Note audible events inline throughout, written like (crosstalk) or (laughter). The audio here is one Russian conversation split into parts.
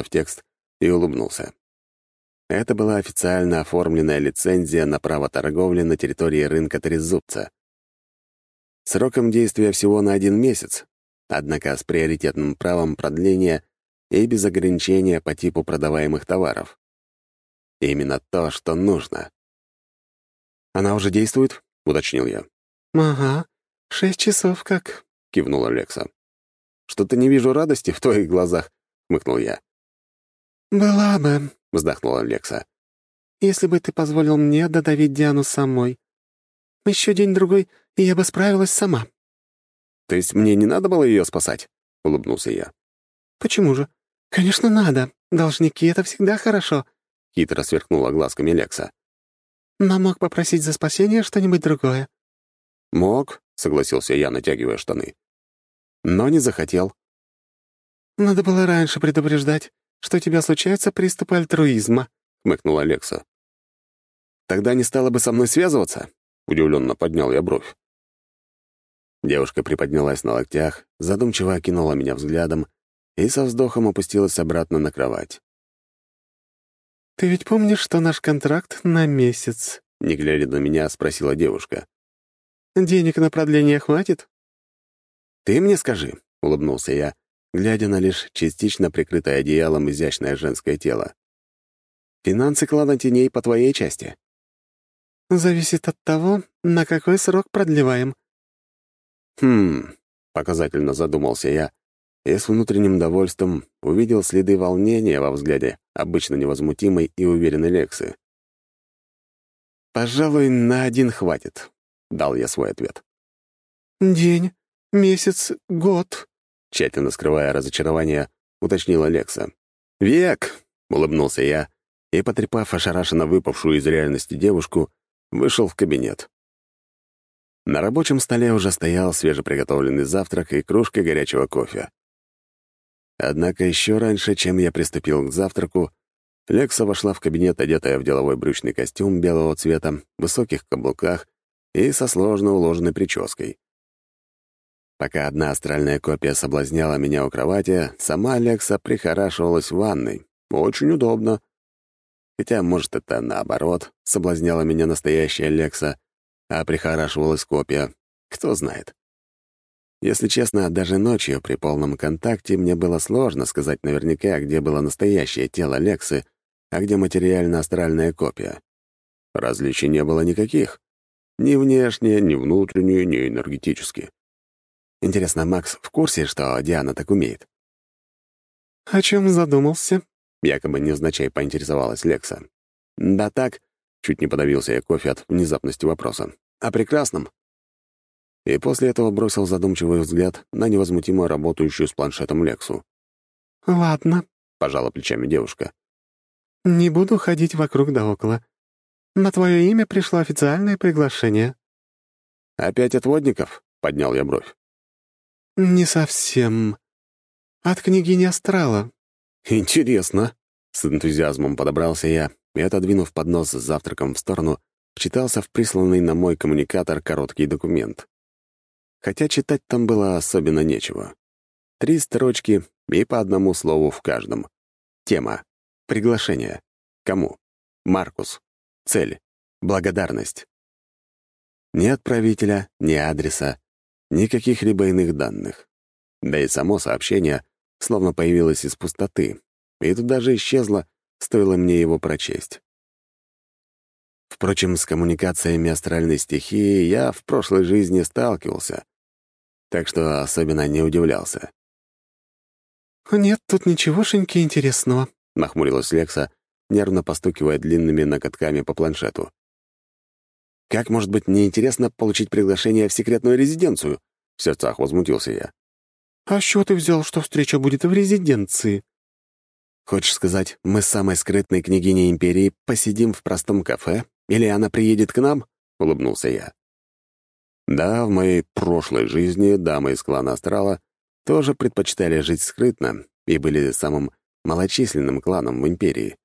в текст и улыбнулся. Это была официально оформленная лицензия на право торговли на территории рынка Трезубца. Сроком действия всего на один месяц, однако с приоритетным правом продления и без ограничения по типу продаваемых товаров. Именно то, что нужно. «Она уже действует?» — уточнил я. «Ага, шесть часов как», — кивнула Лекса. «Что-то не вижу радости в твоих глазах», — хмыкнул я. «Была бы», — вздохнула Лекса. «если бы ты позволил мне додавить Диану самой. Еще день-другой, и я бы справилась сама». «То есть мне не надо было ее спасать?» — улыбнулся я. «Почему же? Конечно, надо. Должники — это всегда хорошо», — хитро сверкнула глазками Лекса. «Но мог попросить за спасение что-нибудь другое». «Мог», — согласился я, натягивая штаны. «Но не захотел». «Надо было раньше предупреждать, что у тебя случаются приступы альтруизма», — хмыкнула Лекса. «Тогда не стала бы со мной связываться?» — удивленно поднял я бровь. Девушка приподнялась на локтях, задумчиво окинула меня взглядом и со вздохом опустилась обратно на кровать. «Ты ведь помнишь, что наш контракт на месяц?» — не глядя на меня, спросила девушка. «Денег на продление хватит?» «Ты мне скажи», — улыбнулся я, глядя на лишь частично прикрытое одеялом изящное женское тело. «Финансы клана теней по твоей части». «Зависит от того, на какой срок продлеваем». «Хм...» — показательно задумался я, и с внутренним довольством увидел следы волнения во взгляде обычно невозмутимой и уверенной Лексы. «Пожалуй, на один хватит», — дал я свой ответ. «День, месяц, год», — тщательно скрывая разочарование, уточнила Лекса. «Век», — улыбнулся я, и, потрепав ошарашенно выпавшую из реальности девушку, вышел в кабинет. На рабочем столе уже стоял свежеприготовленный завтрак и кружка горячего кофе. Однако еще раньше, чем я приступил к завтраку, Лекса вошла в кабинет, одетая в деловой брючный костюм белого цвета, высоких каблуках и со сложно уложенной прической. Пока одна астральная копия соблазняла меня у кровати, сама Лекса прихорашивалась в ванной. Очень удобно. Хотя, может, это наоборот, соблазняла меня настоящая Лекса, а прихорашивалась копия. Кто знает. Если честно, даже ночью при полном контакте мне было сложно сказать наверняка, где было настоящее тело Лексы, а где материально-астральная копия. Различий не было никаких. Ни внешне, ни внутренне, ни энергетически. Интересно, Макс в курсе, что Диана так умеет? «О чем задумался?» — якобы невзначай поинтересовалась Лекса. «Да так», — чуть не подавился я кофе от внезапности вопроса. «О прекрасном» и после этого бросил задумчивый взгляд на невозмутимо работающую с планшетом Лексу. «Ладно», — пожала плечами девушка. «Не буду ходить вокруг да около. На твое имя пришло официальное приглашение». «Опять от водников?» — поднял я бровь. «Не совсем. От княгини Астрала». «Интересно». С энтузиазмом подобрался я и, отодвинув поднос с завтраком в сторону, вчитался в присланный на мой коммуникатор короткий документ хотя читать там было особенно нечего. Три строчки и по одному слову в каждом. Тема. Приглашение. Кому? Маркус. Цель. Благодарность. Ни отправителя, ни адреса, ни каких-либо иных данных. Да и само сообщение словно появилось из пустоты, и тут даже исчезло, стоило мне его прочесть. Впрочем, с коммуникациями астральной стихии я в прошлой жизни сталкивался, так что особенно не удивлялся. «Нет тут ничегошеньки интересного», — нахмурилась Лекса, нервно постукивая длинными ноготками по планшету. «Как может быть неинтересно получить приглашение в секретную резиденцию?» — в сердцах возмутился я. «А с чего ты взял, что встреча будет в резиденции?» «Хочешь сказать, мы с самой скрытной княгиней Империи посидим в простом кафе, или она приедет к нам?» — улыбнулся я. Да, в моей прошлой жизни дамы из клана Астрала тоже предпочитали жить скрытно и были самым малочисленным кланом в Империи.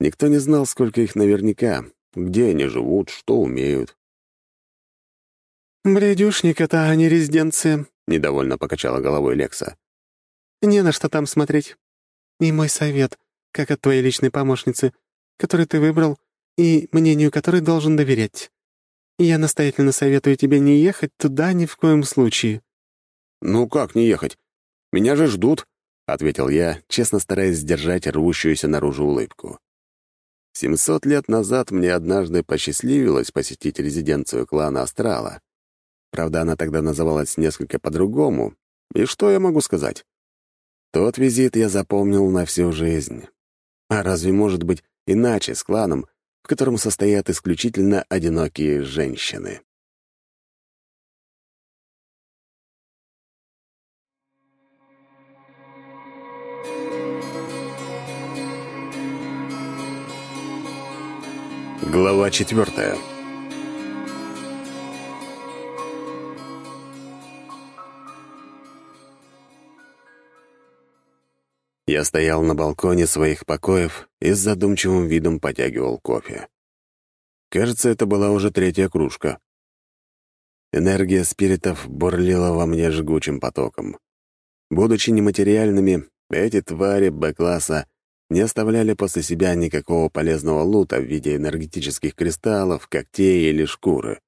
Никто не знал, сколько их наверняка, где они живут, что умеют. «Бредюшник — это, не резиденция», — недовольно покачала головой Лекса. «Не на что там смотреть. И мой совет, как от твоей личной помощницы, который ты выбрал и мнению которой должен доверять. Я настоятельно советую тебе не ехать туда ни в коем случае». «Ну как не ехать? Меня же ждут», — ответил я, честно стараясь сдержать рвущуюся наружу улыбку. Семьсот лет назад мне однажды посчастливилось посетить резиденцию клана Астрала. Правда, она тогда называлась несколько по-другому. И что я могу сказать? Тот визит я запомнил на всю жизнь. А разве может быть иначе с кланом, в котором состоят исключительно одинокие женщины? Глава четвертая. Я стоял на балконе своих покоев и с задумчивым видом потягивал кофе. Кажется, это была уже третья кружка. Энергия спиритов бурлила во мне жгучим потоком. Будучи нематериальными, эти твари Б-класса не оставляли после себя никакого полезного лута в виде энергетических кристаллов, когтей или шкуры.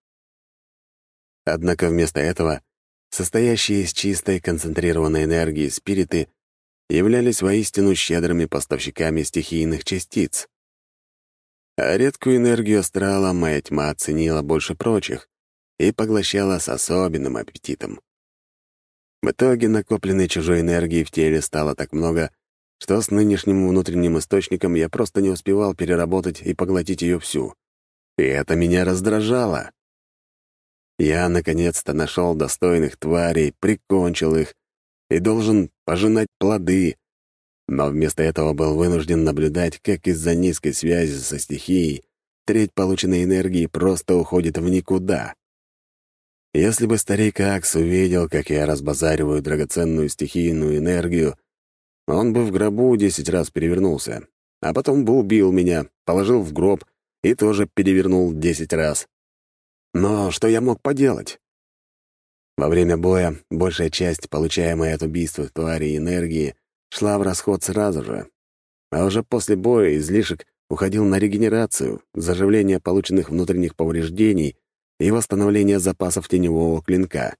Однако вместо этого состоящие из чистой концентрированной энергии спириты являлись воистину щедрыми поставщиками стихийных частиц. А редкую энергию астрала моя тьма оценила больше прочих и поглощала с особенным аппетитом. В итоге накопленной чужой энергии в теле стало так много, что с нынешним внутренним источником я просто не успевал переработать и поглотить ее всю. И это меня раздражало. Я, наконец-то, нашел достойных тварей, прикончил их и должен пожинать плоды, но вместо этого был вынужден наблюдать, как из-за низкой связи со стихией треть полученной энергии просто уходит в никуда. Если бы старик Акс увидел, как я разбазариваю драгоценную стихийную энергию, он бы в гробу десять раз перевернулся, а потом бы убил меня, положил в гроб и тоже перевернул десять раз. Но что я мог поделать? Во время боя большая часть, получаемой от убийства твари энергии, шла в расход сразу же. А уже после боя излишек уходил на регенерацию, заживление полученных внутренних повреждений и восстановление запасов теневого клинка.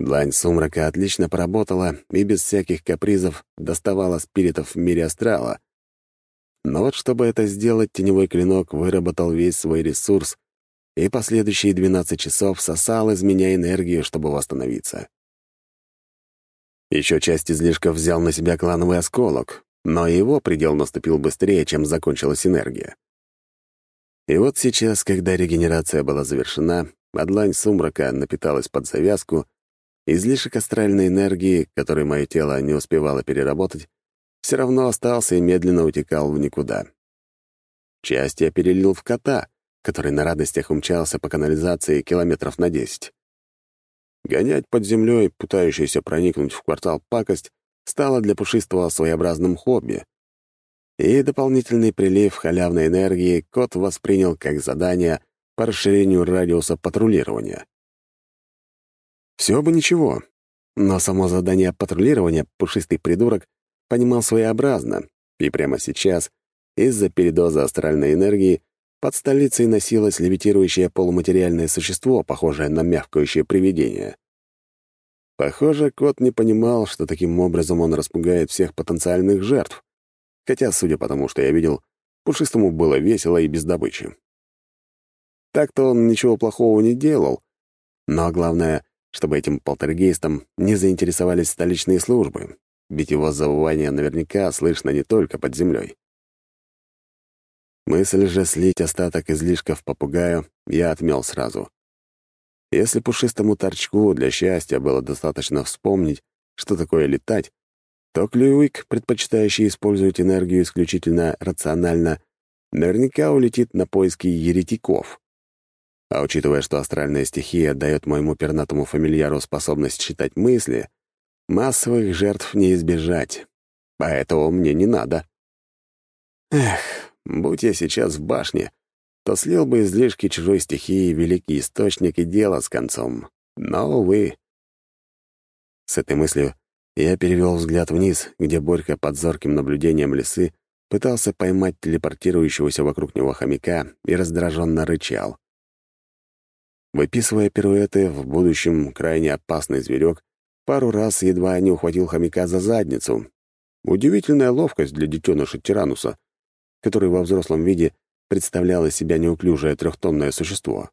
Длань сумрака отлично поработала и без всяких капризов доставала спиритов в мире астрала. Но вот чтобы это сделать, теневой клинок выработал весь свой ресурс и последующие 12 часов сосал из меня энергию, чтобы восстановиться. Еще часть излишков взял на себя клановый осколок, но его предел наступил быстрее, чем закончилась энергия. И вот сейчас, когда регенерация была завершена, а длань сумрака напиталась под завязку, излишек астральной энергии, который мое тело не успевало переработать, все равно остался и медленно утекал в никуда. Часть я перелил в кота, который на радостях умчался по канализации километров на десять. Гонять под землей, пытающийся проникнуть в квартал пакость, стало для Пушистого своеобразным хобби. И дополнительный прилив халявной энергии кот воспринял как задание по расширению радиуса патрулирования. Все бы ничего, но само задание патрулирования Пушистый придурок понимал своеобразно, и прямо сейчас, из-за передоза астральной энергии, под столицей носилось левитирующее полуматериальное существо, похожее на мягкающее привидение. Похоже, кот не понимал, что таким образом он распугает всех потенциальных жертв. Хотя, судя по тому, что я видел, Пушистому было весело и без добычи. Так-то он ничего плохого не делал. Но главное, чтобы этим полтергейстом не заинтересовались столичные службы, ведь его завывание наверняка слышно не только под землей. Мысль же слить остаток излишков попугаю я отмел сразу. Если пушистому торчку для счастья было достаточно вспомнить, что такое летать, то Клюик, предпочитающий использовать энергию исключительно рационально, наверняка улетит на поиски еретиков. А учитывая, что астральная стихия дает моему пернатому фамильяру способность читать мысли, массовых жертв не избежать. Поэтому мне не надо. Эх, Будь я сейчас в башне, то слил бы излишки чужой стихии великий источник и дело с концом. Но, увы. С этой мыслью Я перевел взгляд вниз, где Борька под зорким наблюдением лисы пытался поймать телепортирующегося вокруг него хомяка и раздраженно рычал. Выписывая пируэты, в будущем крайне опасный зверек пару раз едва не ухватил хомяка за задницу. Удивительная ловкость для детеныша Тирануса, который во взрослом виде представлял из себя неуклюжее трехтонное существо.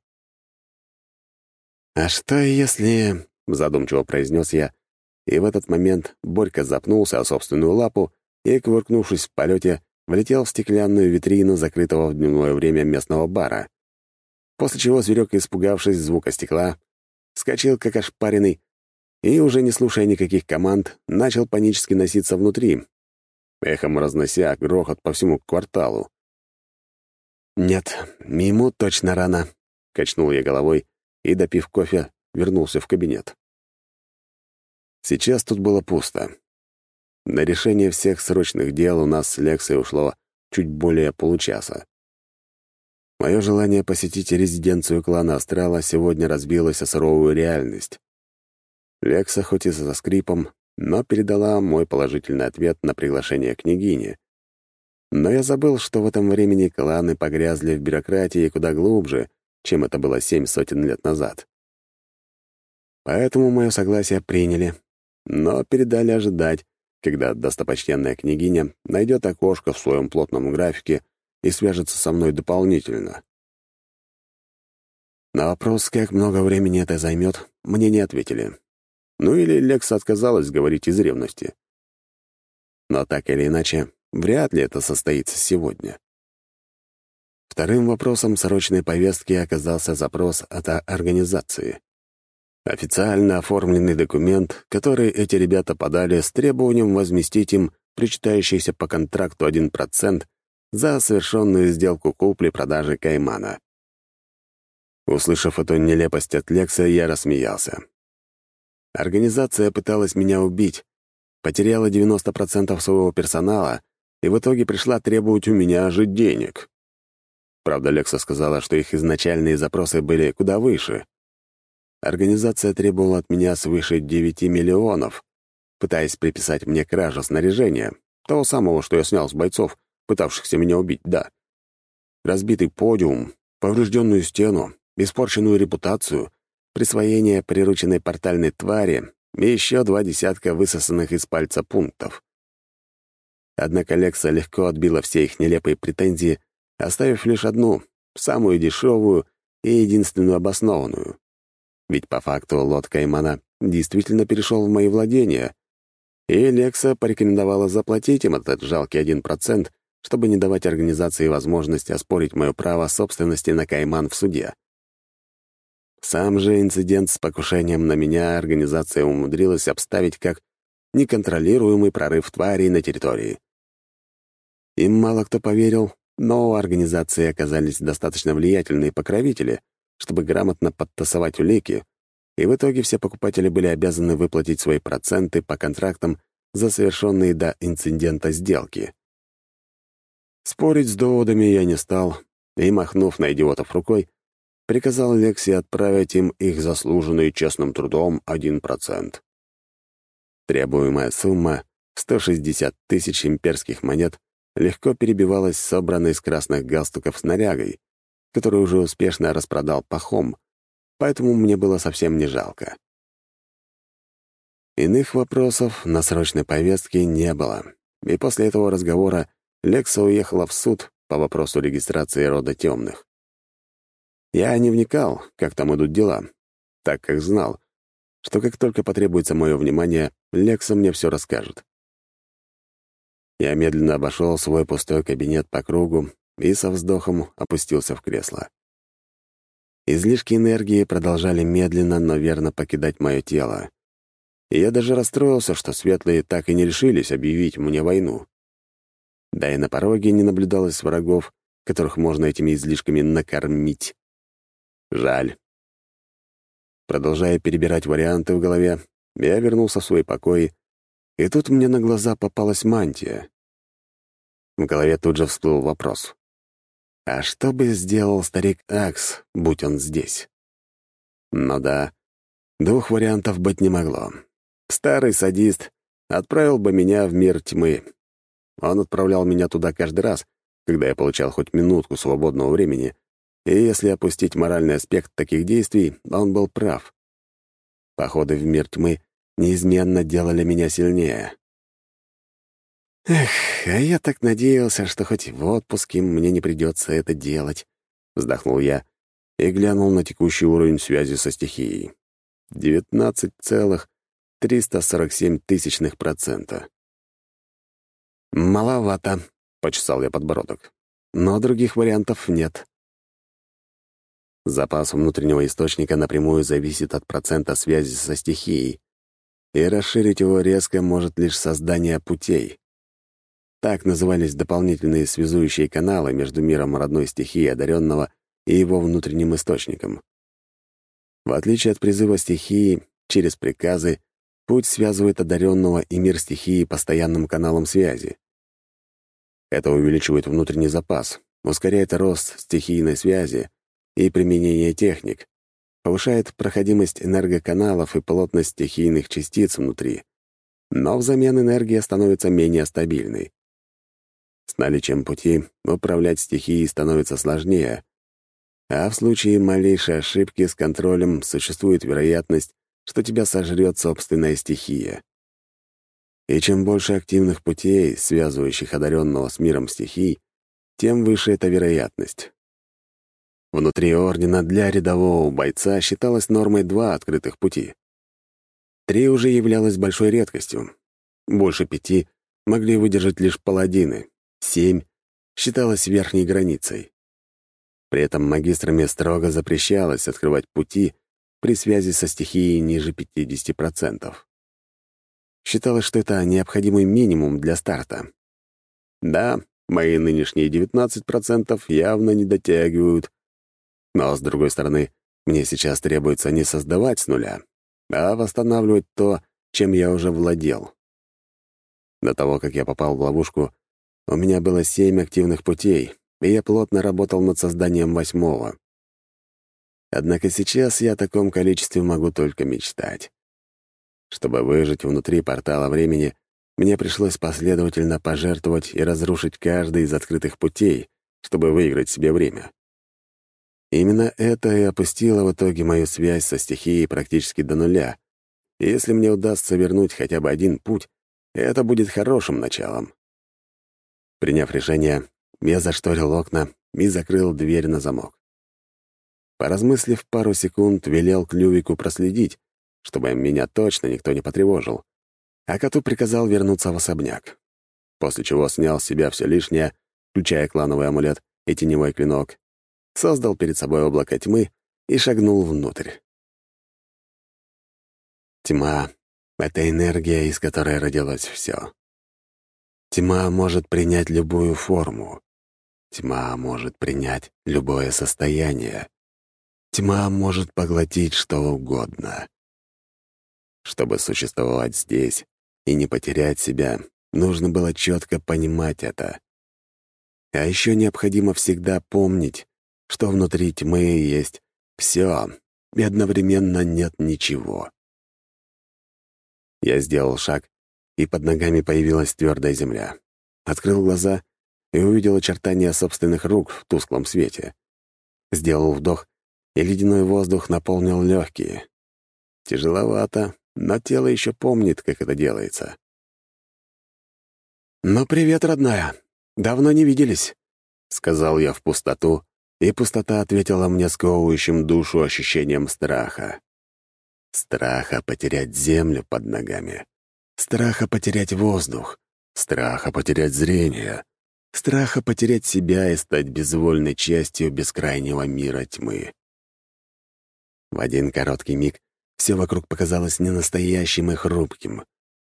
«А что если...» — задумчиво произнес я, и в этот момент Борька запнулся о собственную лапу и, кувыркнувшись в полете, влетел в стеклянную витрину закрытого в дневное время местного бара. После чего зверек, испугавшись звука стекла, вскочил как ошпаренный и, уже не слушая никаких команд, начал панически носиться внутри, эхом разнося грохот по всему кварталу. «Нет, ему точно рано», — качнул я головой и, допив кофе, вернулся в кабинет. Сейчас тут было пусто. На решение всех срочных дел у нас с Лексой ушло чуть более получаса. Мое желание посетить резиденцию клана Астрала сегодня разбилось о суровую реальность. Лекса, хоть и со скрипом, но передала мой положительный ответ на приглашение княгини. Но я забыл, что в этом времени кланы погрязли в бюрократии куда глубже, чем это было семь сотен лет назад. Поэтому мое согласие приняли, но передали ожидать, когда достопочтенная княгиня найдет окошко в своем плотном графике и свяжется со мной дополнительно. На вопрос, как много времени это займет, мне не ответили. Ну или Лекса отказалась говорить из ревности. Но так или иначе, вряд ли это состоится сегодня. Вторым вопросом срочной повестки оказался запрос от организации. Официально оформленный документ, который эти ребята подали с требованием возместить им причитающийся по контракту 1% за совершенную сделку купли-продажи Каймана. Услышав эту нелепость от Лекса, я рассмеялся. Организация пыталась меня убить, потеряла 90% своего персонала и в итоге пришла требовать у меня же денег. Правда, Лекса сказала, что их изначальные запросы были куда выше. Организация требовала от меня свыше 9 миллионов, пытаясь приписать мне кражу снаряжения, того самого, что я снял с бойцов, пытавшихся меня убить, да. Разбитый подиум, поврежденную стену, испорченную репутацию, присвоение прирученной портальной твари и еще два десятка высосанных из пальца пунктов. Однако Лекса легко отбила все их нелепые претензии, оставив лишь одну, самую дешевую и единственную обоснованную. Ведь по факту лот Каймана действительно перешел в мои владения, и Лекса порекомендовала заплатить им этот жалкий один процент, чтобы не давать организации возможность оспорить мое право собственности на Кайман в суде. Сам же инцидент с покушением на меня организация умудрилась обставить как неконтролируемый прорыв тварей на территории. Им мало кто поверил, но у организации оказались достаточно влиятельные покровители, чтобы грамотно подтасовать улики, и в итоге все покупатели были обязаны выплатить свои проценты по контрактам за совершенные до инцидента сделки. Спорить с доводами я не стал, и, махнув на идиотов рукой, приказал Лекси отправить им их заслуженный честным трудом 1%. Требуемая сумма — 160 тысяч имперских монет — легко перебивалась собранной из красных галстуков снарягой, который уже успешно распродал пахом, поэтому мне было совсем не жалко. Иных вопросов на срочной повестке не было, и после этого разговора Лекса уехала в суд по вопросу регистрации рода темных. Я не вникал, как там идут дела, так как знал, что как только потребуется мое внимание, Лекса мне все расскажет. Я медленно обошел свой пустой кабинет по кругу и со вздохом опустился в кресло. Излишки энергии продолжали медленно, но верно покидать мое тело. И я даже расстроился, что светлые так и не решились объявить мне войну. Да и на пороге не наблюдалось врагов, которых можно этими излишками накормить. Жаль. Продолжая перебирать варианты в голове, я вернулся в свой покой, и тут мне на глаза попалась мантия. В голове тут же всплыл вопрос. А что бы сделал старик Акс, будь он здесь? Ну да, двух вариантов быть не могло. Старый садист отправил бы меня в мир тьмы. Он отправлял меня туда каждый раз, когда я получал хоть минутку свободного времени, и если опустить моральный аспект таких действий, он был прав. Походы в мир тьмы неизменно делали меня сильнее. «Эх, а я так надеялся, что хоть в отпуске мне не придется это делать», — вздохнул я и глянул на текущий уровень связи со стихией. 19,347 тысячных процента. «Маловато», — почесал я подбородок. «Но других вариантов нет». Запас внутреннего источника напрямую зависит от процента связи со стихией, и расширить его резко может лишь создание путей. Так назывались дополнительные связующие каналы между миром родной стихии одаренного и его внутренним источником. В отличие от призыва стихии, через приказы путь связывает одаренного и мир стихии постоянным каналом связи. Это увеличивает внутренний запас, ускоряет рост стихийной связи и применение техник, повышает проходимость энергоканалов и плотность стихийных частиц внутри, но взамен энергия становится менее стабильной. С наличием пути управлять стихией становится сложнее, а в случае малейшей ошибки с контролем существует вероятность, что тебя сожрет собственная стихия. И чем больше активных путей, связывающих одаренного с миром стихий, тем выше эта вероятность. Внутри Ордена для рядового бойца считалось нормой два открытых пути. Три уже являлось большой редкостью. Больше пяти могли выдержать лишь паладины. Семь считалось верхней границей. При этом магистрами строго запрещалось открывать пути при связи со стихией ниже 50%. Считалось, что это необходимый минимум для старта. Да, мои нынешние 19% явно не дотягивают, но, с другой стороны, мне сейчас требуется не создавать с нуля, а восстанавливать то, чем я уже владел. До того, как я попал в ловушку, у меня было семь активных путей, и я плотно работал над созданием восьмого. Однако сейчас я о таком количестве могу только мечтать. Чтобы выжить внутри портала времени, мне пришлось последовательно пожертвовать и разрушить каждый из открытых путей, чтобы выиграть себе время. Именно это и опустило в итоге мою связь со стихией практически до нуля. И если мне удастся вернуть хотя бы один путь, это будет хорошим началом. Приняв решение, я зашторил окна и закрыл дверь на замок. Поразмыслив пару секунд, велел Клювику проследить, чтобы меня точно никто не потревожил, а коту приказал вернуться в особняк. После чего снял с себя все лишнее, включая клановый амулет и теневой клинок, создал перед собой облако тьмы и шагнул внутрь. Тьма — это энергия, из которой родилось все. Тьма может принять любую форму. Тьма может принять любое состояние. Тьма может поглотить что угодно. Чтобы существовать здесь и не потерять себя, нужно было четко понимать это. А еще необходимо всегда помнить, что внутри тьмы есть все, и одновременно нет ничего. Я сделал шаг, и под ногами появилась твердая земля. Открыл глаза и увидел очертания собственных рук в тусклом свете. Сделал вдох, и ледяной воздух наполнил легкие. Тяжеловато, но тело еще помнит, как это делается. «Ну, привет, родная. Давно не виделись», — сказал я в пустоту, и пустота ответила мне сковывающим душу ощущением страха. Страха потерять землю под ногами, страха потерять воздух, страха потерять зрение, страха потерять себя и стать безвольной частью бескрайнего мира тьмы. В один короткий миг все вокруг показалось ненастоящим и хрупким,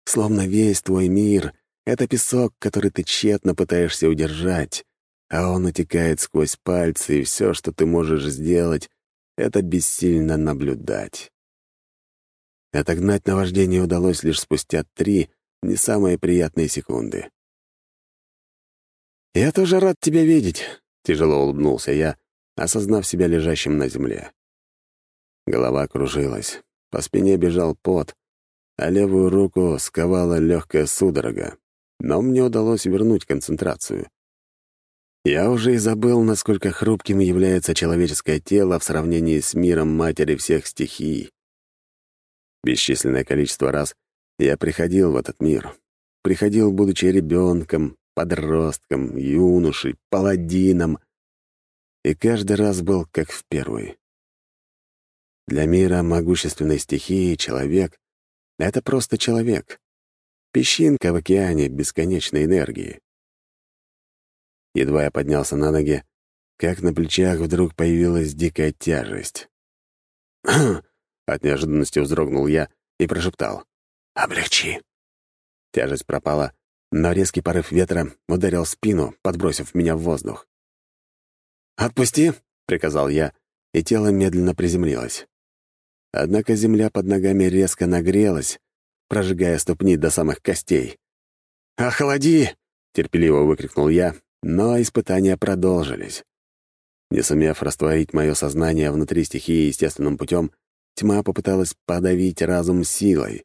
словно весь твой мир — это песок, который ты тщетно пытаешься удержать, а он утекает сквозь пальцы, и все, что ты можешь сделать, — это бессильно наблюдать. Отогнать наваждение удалось лишь спустя три, не самые приятные секунды. «Я тоже рад тебя видеть», — тяжело улыбнулся я, осознав себя лежащим на земле. Голова кружилась, по спине бежал пот, а левую руку сковала легкая судорога, но мне удалось вернуть концентрацию. Я уже и забыл, насколько хрупким является человеческое тело в сравнении с миром матери всех стихий. Бесчисленное количество раз я приходил в этот мир. Приходил, будучи ребенком, подростком, юношей, паладином. И каждый раз был как в первый. Для мира могущественной стихии человек — это просто человек. Песчинка в океане бесконечной энергии. Едва я поднялся на ноги, как на плечах вдруг появилась дикая тяжесть. (clears throat) От неожиданности вздрогнул я и прошептал. «Облегчи». Тяжесть пропала, но резкий порыв ветра ударил спину, подбросив меня в воздух. «Отпусти!» — приказал я, и тело медленно приземлилось. Однако земля под ногами резко нагрелась, прожигая ступни до самых костей. «Охлади!» — терпеливо выкрикнул я, но испытания продолжились. Не сумев растворить мое сознание внутри стихии естественным путем, тьма попыталась подавить разум силой.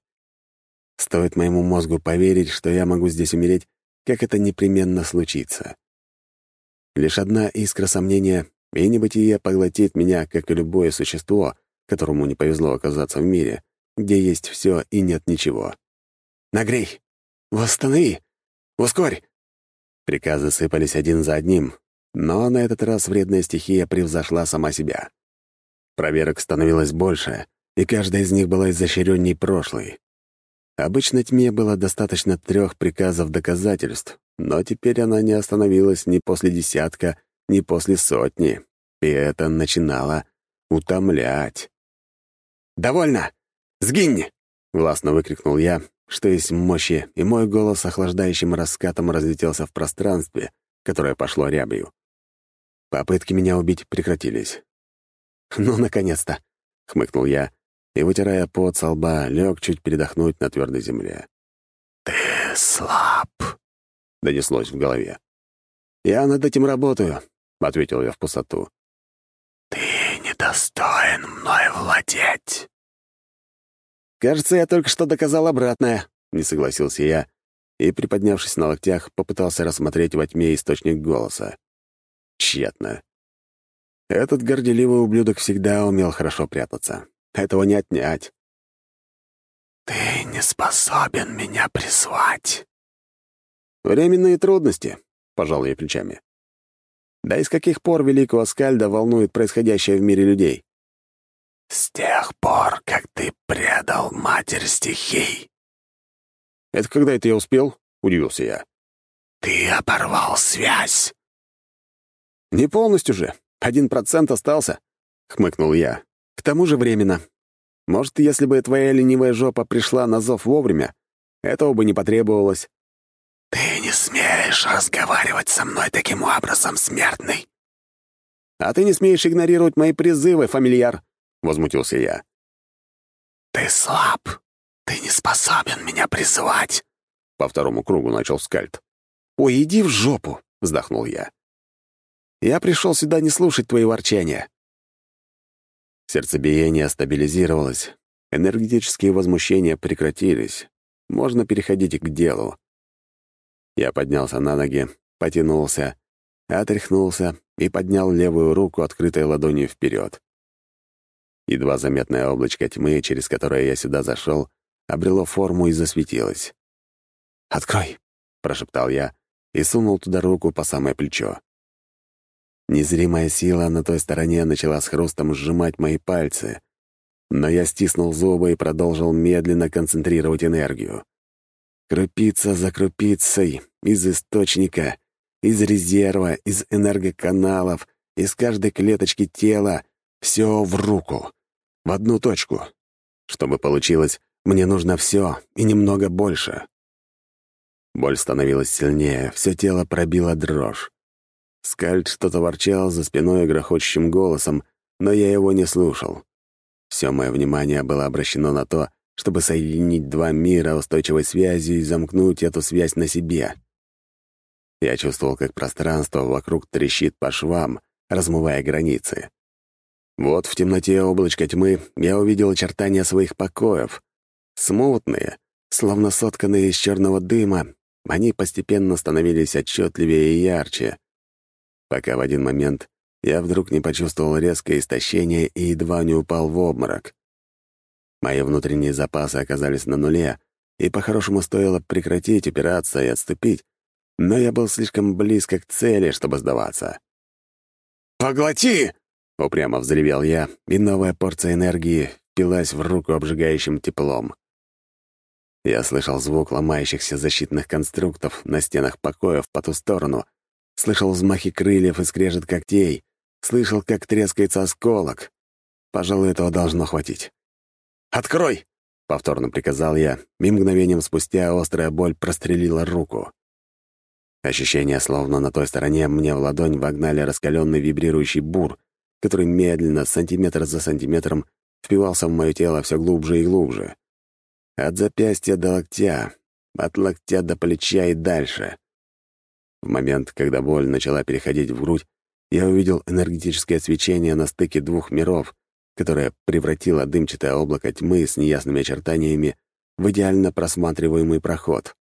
Стоит моему мозгу поверить, что я могу здесь умереть, как это непременно случится. Лишь одна искра сомнения, и небытие поглотит меня, как и любое существо, которому не повезло оказаться в мире, где есть все и нет ничего. «Нагрей! Восстанови! Ускорь!» Приказы сыпались один за одним, но на этот раз вредная стихия превзошла сама себя. Проверок становилось больше, и каждая из них была изощренней прошлой. Обычно тьме было достаточно трех приказов доказательств, но теперь она не остановилась ни после десятка, ни после сотни, и это начинало утомлять. «Довольно! Сгинь!» — властно выкрикнул я, что есть мощи, и мой голос охлаждающим раскатом разлетелся в пространстве, которое пошло рябью. Попытки меня убить прекратились. «Ну, наконец-то!» — хмыкнул я, и, вытирая пот со лба, лег чуть передохнуть на твердой земле. «Ты слаб!» — донеслось в голове. «Я над этим работаю», — ответил я в пустоту. «Ты недостоин мной владеть!» «Кажется, я только что доказал обратное», — не согласился я, и, приподнявшись на локтях, попытался рассмотреть во тьме источник голоса. Тщетно. Этот горделивый ублюдок всегда умел хорошо прятаться. Этого не отнять. «Ты не способен меня призвать». «Временные трудности», — пожал я плечами. «Да и с каких пор великого Скальда волнует происходящее в мире людей?» «С тех пор, как ты предал Матерь Стихий». «Это когда это я успел?» — удивился я. «Ты оборвал связь». «Не полностью же. Один процент остался», — хмыкнул я. «К тому же временно. Может, если бы твоя ленивая жопа пришла на зов вовремя, этого бы не потребовалось». «Ты не смеешь разговаривать со мной таким образом, смертный!» «А ты не смеешь игнорировать мои призывы, фамильяр!» — возмутился я. «Ты слаб. Ты не способен меня призывать!» По второму кругу начал скальд. «Ой, иди в жопу!» — вздохнул я. «Я пришел сюда не слушать твои ворчания». Сердцебиение стабилизировалось, энергетические возмущения прекратились. Можно переходить к делу. Я поднялся на ноги, потянулся, отряхнулся и поднял левую руку, открытой ладонью вперед. Едва заметное облачко тьмы, через которое я сюда зашел, обрело форму и засветилось. «Открой!» — прошептал я и сунул туда руку по самое плечо. Незримая сила на той стороне начала с хрустом сжимать мои пальцы, но я стиснул зубы и продолжил медленно концентрировать энергию. Крупица за крупицей, из источника, из резерва, из энергоканалов, из каждой клеточки тела — все в руку, в одну точку. Чтобы получилось, мне нужно все и немного больше. Боль становилась сильнее, все тело пробило дрожь. Скальд что-то ворчал за спиной грохочущим голосом, но я его не слушал. Все мое внимание было обращено на то, чтобы соединить два мира устойчивой связью и замкнуть эту связь на себе. Я чувствовал, как пространство вокруг трещит по швам, размывая границы. Вот в темноте облачка тьмы я увидел очертания своих покоев. Смутные, словно сотканные из черного дыма, они постепенно становились отчетливее и ярче, пока в один момент я вдруг не почувствовал резкое истощение и едва не упал в обморок. Мои внутренние запасы оказались на нуле, и по-хорошему стоило прекратить упираться и отступить, но я был слишком близко к цели, чтобы сдаваться. «Поглоти!» — упрямо взревел я, и новая порция энергии впилась в руку обжигающим теплом. Я слышал звук ломающихся защитных конструктов на стенах покоев по ту сторону, слышал взмахи крыльев и скрежет когтей, слышал, как трескается осколок. Пожалуй, этого должно хватить. «Открой!» — повторно приказал я, и мгновением спустя острая боль прострелила руку. Ощущение, словно на той стороне мне в ладонь вогнали раскаленный вибрирующий бур, который медленно, сантиметр за сантиметром, впивался в мое тело все глубже и глубже. От запястья до локтя, от локтя до плеча и дальше. В момент, когда боль начала переходить в грудь, я увидел энергетическое свечение на стыке двух миров, которое превратило дымчатое облако тьмы с неясными очертаниями в идеально просматриваемый проход.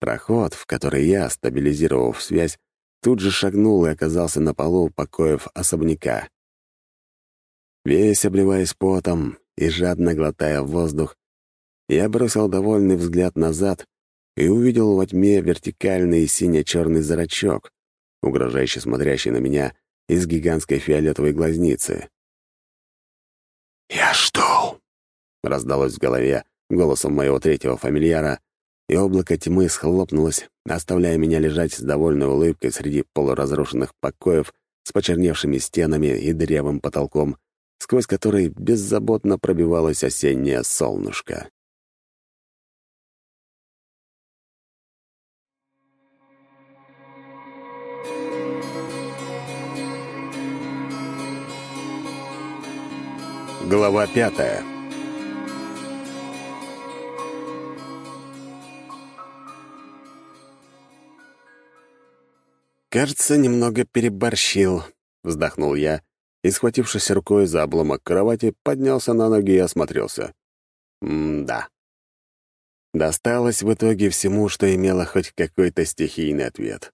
Проход, в который я, стабилизировав связь, тут же шагнул и оказался на полу покоев особняка. Весь обливаясь потом и жадно глотая воздух, я бросил довольный взгляд назад и увидел во тьме вертикальный сине-черный зрачок, угрожающе смотрящий на меня из гигантской фиолетовой глазницы. «Я жду!» — раздалось в голове голосом моего третьего фамильяра, и облако тьмы схлопнулось, оставляя меня лежать с довольной улыбкой среди полуразрушенных покоев с почерневшими стенами и дырявым потолком, сквозь который беззаботно пробивалось осеннее солнышко. Глава пятая «Кажется, немного переборщил», — вздохнул я и, схватившись рукой за обломок кровати, поднялся на ноги и осмотрелся. М-да. Досталось в итоге всему, что имело хоть какой-то стихийный ответ.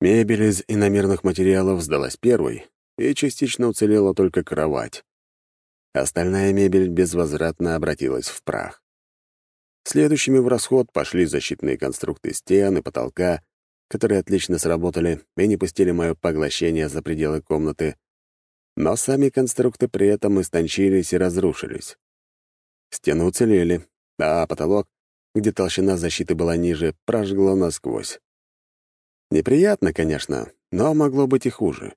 Мебель из иномерных материалов сдалась первой, и частично уцелела только кровать. Остальная мебель безвозвратно обратилась в прах. Следующими в расход пошли защитные конструкты стен и потолка, которые отлично сработали и не пустили мое поглощение за пределы комнаты, но сами конструкты при этом истончились и разрушились. Стены уцелели, а потолок, где толщина защиты была ниже, прожгло насквозь. Неприятно, конечно, но могло быть и хуже.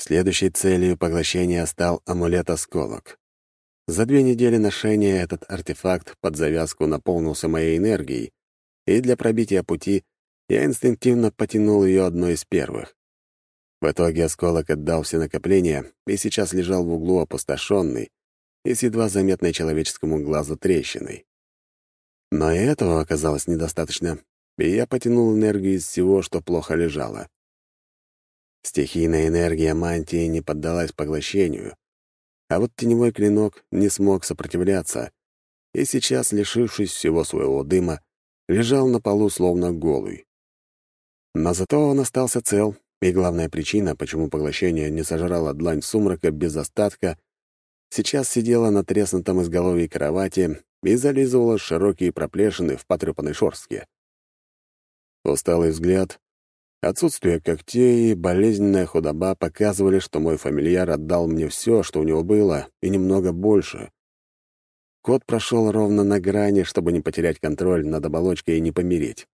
Следующей целью поглощения стал амулет-осколок. За две недели ношения этот артефакт под завязку наполнился моей энергией, и для пробития пути я инстинктивно потянул ее одной из первых. В итоге осколок отдал все накопления и сейчас лежал в углу опустошенный и с едва заметной человеческому глазу трещиной. Но и этого оказалось недостаточно, и я потянул энергию из всего, что плохо лежало. Стихийная энергия мантии не поддалась поглощению, а вот теневой клинок не смог сопротивляться, и сейчас, лишившись всего своего дыма, лежал на полу словно голый. Но зато он остался цел, и главная причина, почему поглощение не сожрало длань сумрака без остатка, сейчас сидела на треснутом изголовье кровати и зализывала широкие проплешины в потрепанной шорстке. Усталый взгляд Отсутствие когтей и болезненная худоба показывали, что мой фамильяр отдал мне все, что у него было, и немного больше. Кот прошел ровно на грани, чтобы не потерять контроль над оболочкой и не помереть.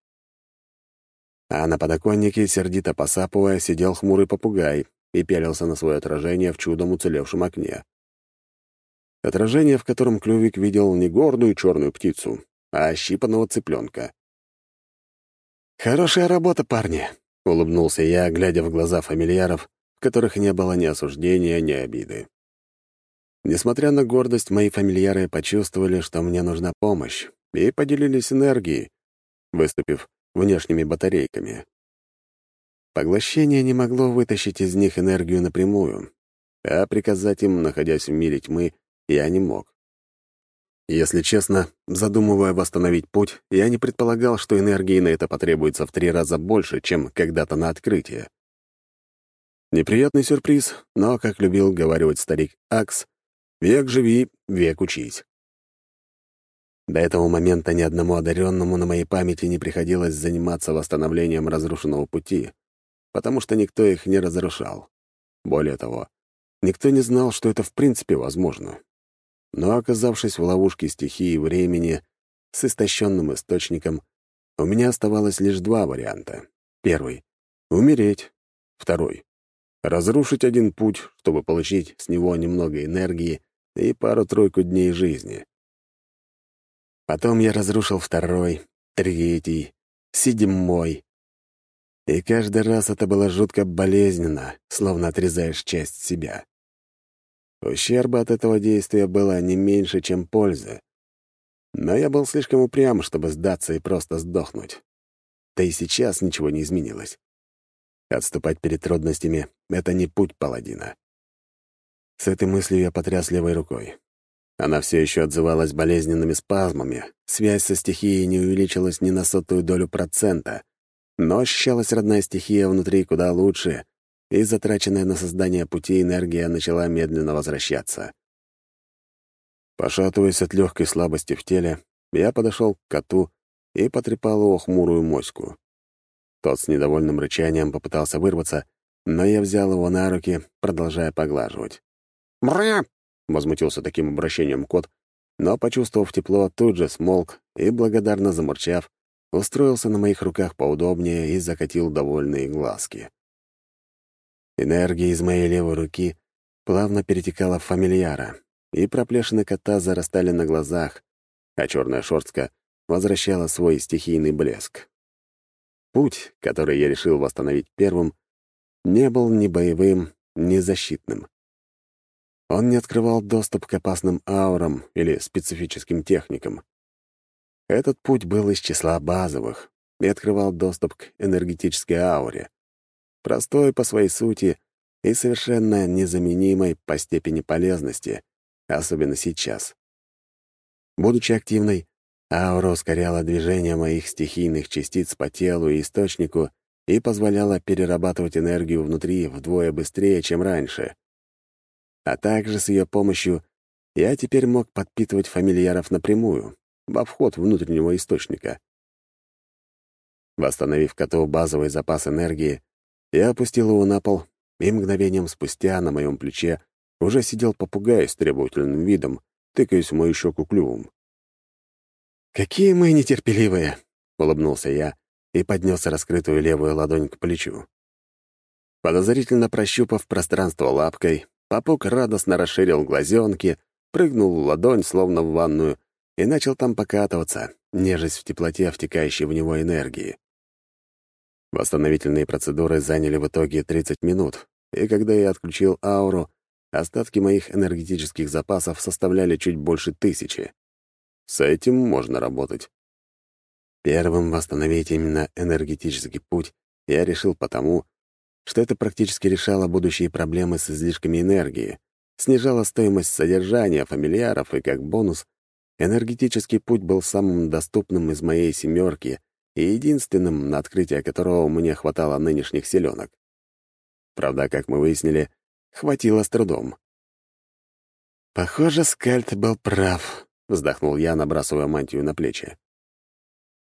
А на подоконнике, сердито посапывая, сидел хмурый попугай и пялился на свое отражение в чудом уцелевшем окне. Отражение, в котором Клювик видел не гордую черную птицу, а ощипанного цыпленка. «Хорошая работа, парни!» — улыбнулся я, глядя в глаза фамильяров, в которых не было ни осуждения, ни обиды. Несмотря на гордость, мои фамильяры почувствовали, что мне нужна помощь, и поделились энергией, выступив внешними батарейками. Поглощение не могло вытащить из них энергию напрямую, а приказать им, находясь в мире тьмы, я не мог. Если честно, задумывая восстановить путь, я не предполагал, что энергии на это потребуется в три раза больше, чем когда-то на открытие. Неприятный сюрприз, но, как любил говаривать старик Акс, «Век живи, век учись». До этого момента ни одному одаренному на моей памяти не приходилось заниматься восстановлением разрушенного пути, потому что никто их не разрушал. Более того, никто не знал, что это в принципе возможно. Но оказавшись в ловушке стихии времени с истощенным источником, у меня оставалось лишь два варианта. Первый — умереть. Второй — разрушить один путь, чтобы получить с него немного энергии и пару-тройку дней жизни. Потом я разрушил второй, третий, седьмой. И каждый раз это было жутко болезненно, словно отрезаешь часть себя. Ущерба от этого действия было не меньше, чем пользы. Но я был слишком упрям, чтобы сдаться и просто сдохнуть. Да и сейчас ничего не изменилось. Отступать перед трудностями — это не путь паладина. С этой мыслью я потряс левой рукой. Она все еще отзывалась болезненными спазмами, связь со стихией не увеличилась ни на сотую долю процента, но ощущалась родная стихия внутри куда лучше, и затраченная на создание пути энергия начала медленно возвращаться. Пошатываясь от легкой слабости в теле, я подошел к коту и потрепал его хмурую моську. Тот с недовольным рычанием попытался вырваться, но я взял его на руки, продолжая поглаживать. «Мря!» — возмутился таким обращением кот, но, почувствовав тепло, тут же смолк и, благодарно замурчав, устроился на моих руках поудобнее и закатил довольные глазки. Энергия из моей левой руки плавно перетекала в фамильяра, и проплешины кота зарастали на глазах, а черная шорстка возвращала свой стихийный блеск. Путь, который я решил восстановить первым, не был ни боевым, ни защитным. Он не открывал доступ к опасным аурам или специфическим техникам. Этот путь был из числа базовых и открывал доступ к энергетической ауре, простой по своей сути и совершенно незаменимой по степени полезности, особенно сейчас. Будучи активной, аура ускоряла движение моих стихийных частиц по телу и источнику и позволяла перерабатывать энергию внутри вдвое быстрее, чем раньше. А также с ее помощью я теперь мог подпитывать фамильяров напрямую, во вход внутреннего источника. Восстановив коту базовый запас энергии, я опустил его на пол, и мгновением спустя на моем плече уже сидел попугай с требовательным видом, тыкаясь в мою щеку клювом. «Какие мы нетерпеливые!» — улыбнулся я и поднес раскрытую левую ладонь к плечу. Подозрительно прощупав пространство лапкой, попуг радостно расширил глазенки, прыгнул в ладонь, словно в ванную, и начал там покатываться, нежесть в теплоте втекающей в него энергии. Восстановительные процедуры заняли в итоге 30 минут, и когда я отключил ауру, остатки моих энергетических запасов составляли чуть больше тысячи. С этим можно работать. Первым восстановить именно энергетический путь я решил потому, что это практически решало будущие проблемы с излишками энергии, снижало стоимость содержания фамильяров, и как бонус, энергетический путь был самым доступным из моей семерки — и единственным, на открытие которого мне хватало нынешних селенок. Правда, как мы выяснили, хватило с трудом. «Похоже, Скальд был прав», — вздохнул я, набрасывая мантию на плечи.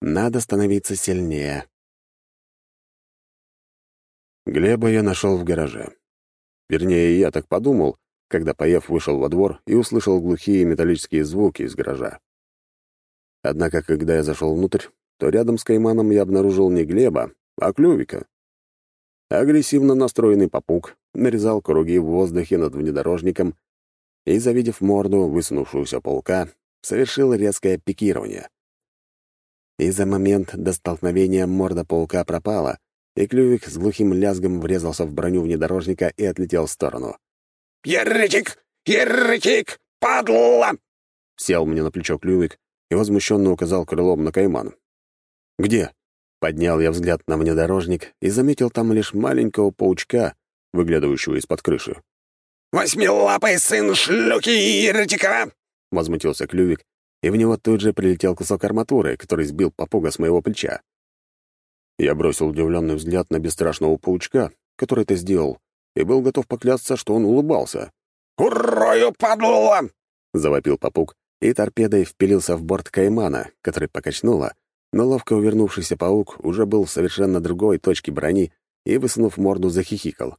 «Надо становиться сильнее». Глеба я нашел в гараже. Вернее, я так подумал, когда, поев, вышел во двор и услышал глухие металлические звуки из гаража. Однако, когда я зашел внутрь, то рядом с Кайманом я обнаружил не Глеба, а Клювика. Агрессивно настроенный попуг нарезал круги в воздухе над внедорожником и, завидев морду, высунувшуюся паука, совершил резкое пикирование. И за момент до столкновения морда паука пропала, и Клювик с глухим лязгом врезался в броню внедорожника и отлетел в сторону. «Еретик! Еретик! Падла!» Сел мне на плечо Клювик и возмущенно указал крылом на Кайман. «Где?» Поднял я взгляд на внедорожник и заметил там лишь маленького паучка, выглядывающего из-под крыши. «Восьмилапый сын шлюки Иртика!» — возмутился Клювик и в него тут же прилетел кусок арматуры, который сбил попуга с моего плеча. Я бросил удивленный взгляд на бесстрашного паучка, который это сделал, и был готов поклясться, что он улыбался. «Урою, падла!» — завопил попуг, и торпедой впилился в борт каймана, который покачнуло, но ловко увернувшийся паук уже был в совершенно другой точке брони и, высунув морду, захихикал.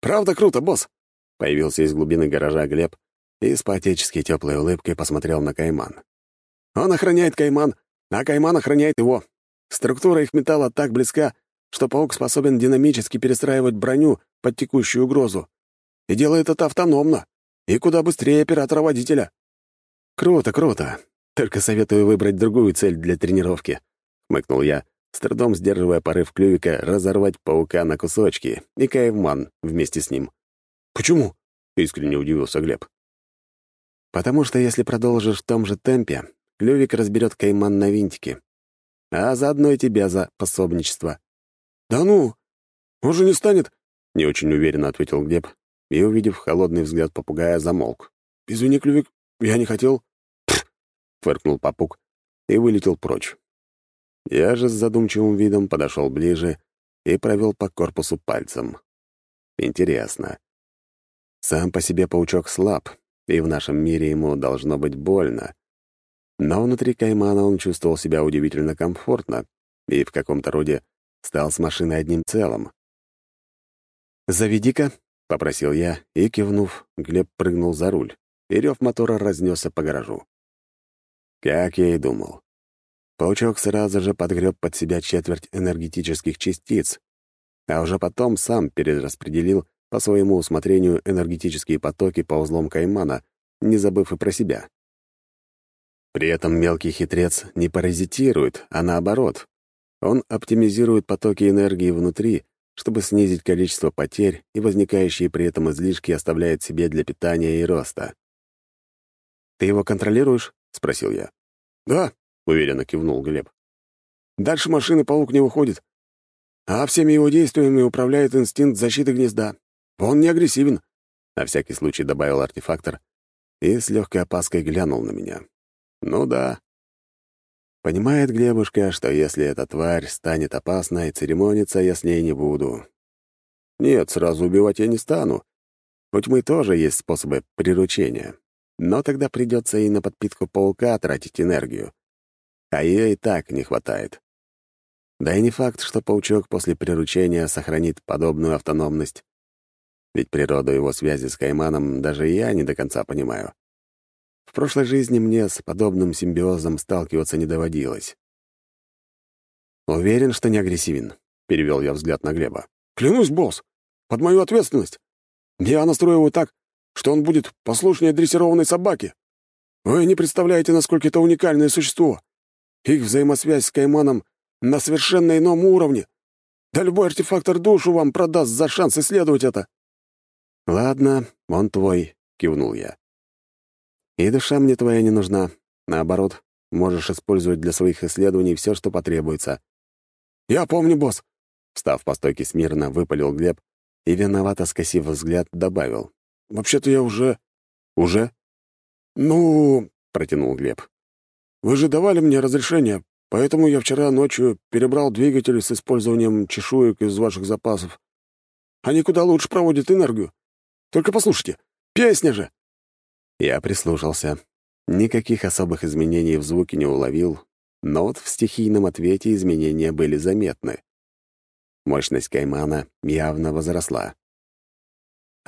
«Правда круто, босс!» — появился из глубины гаража Глеб и с поотечески теплой улыбкой посмотрел на кайман. «Он охраняет кайман, а кайман охраняет его. Структура их металла так близка, что паук способен динамически перестраивать броню под текущую угрозу. И делает это автономно, и куда быстрее оператора-водителя. Круто, круто. Только советую выбрать другую цель для тренировки, — хмыкнул я, с трудом сдерживая порыв клювика разорвать паука на кусочки и кайвман вместе с ним. «Почему?» — искренне удивился Глеб. «Потому что если продолжишь в том же темпе, клювик разберет кайман на винтики, а заодно и тебя за пособничество». «Да ну! Он же не станет...» — не очень уверенно ответил Глеб и, увидев холодный взгляд попугая, замолк. «Извини, Клювик, я не хотел...» фыркнул попуг и вылетел прочь. Я же с задумчивым видом подошел ближе и провел по корпусу пальцем. Интересно. Сам по себе паучок слаб, и в нашем мире ему должно быть больно. Но внутри каймана он чувствовал себя удивительно комфортно и в каком-то роде стал с машиной одним целым. «Заведи-ка», — попросил я, и, кивнув, Глеб прыгнул за руль, и рев мотора разнесся по гаражу. Как я и думал. Паучок сразу же подгреб под себя четверть энергетических частиц, а уже потом сам перераспределил по своему усмотрению энергетические потоки по узлам Каймана, не забыв и про себя. При этом мелкий хитрец не паразитирует, а наоборот, он оптимизирует потоки энергии внутри, чтобы снизить количество потерь и возникающие при этом излишки оставляет себе для питания и роста. «Ты его контролируешь?» — спросил я. «Да», — уверенно кивнул Глеб. «Дальше машины паук не уходит, а всеми его действиями управляет инстинкт защиты гнезда. Он не агрессивен», — на всякий случай добавил артефактор и с легкой опаской глянул на меня. «Ну да, Понимает Глебушка, что если эта тварь станет опасной, церемониться я с ней не буду. Нет, сразу убивать я не стану. У тьмы тоже есть способы приручения. Но тогда придется и на подпитку паука тратить энергию. А ее и так не хватает. Да и не факт, что паучок после приручения сохранит подобную автономность. Ведь природу его связи с Кайманом даже я не до конца понимаю. В прошлой жизни мне с подобным симбиозом сталкиваться не доводилось. «Уверен, что не агрессивен», — перевел я взгляд на Глеба. «Клянусь, босс, под мою ответственность. Я настрою его так, что он будет послушнее дрессированной собаки. Вы не представляете, насколько это уникальное существо. Их взаимосвязь с Кайманом на совершенно ином уровне. Да любой артефактор душу вам продаст за шанс исследовать это». «Ладно, он твой», — кивнул я. И душа мне твоя не нужна. Наоборот, можешь использовать для своих исследований все, что потребуется. «Я помню, босс!» Встав по стойке смирно, выпалил Глеб и, виновато скосив взгляд, добавил. «Вообще-то я уже...» «Уже?» «Ну...» — протянул Глеб. «Вы же давали мне разрешение, поэтому я вчера ночью перебрал двигатель с использованием чешуек из ваших запасов. Они куда лучше проводят энергию. Только послушайте, песня же!» Я прислушался. Никаких особых изменений в звуке не уловил, но вот в стихийном ответе изменения были заметны. Мощность Каймана явно возросла.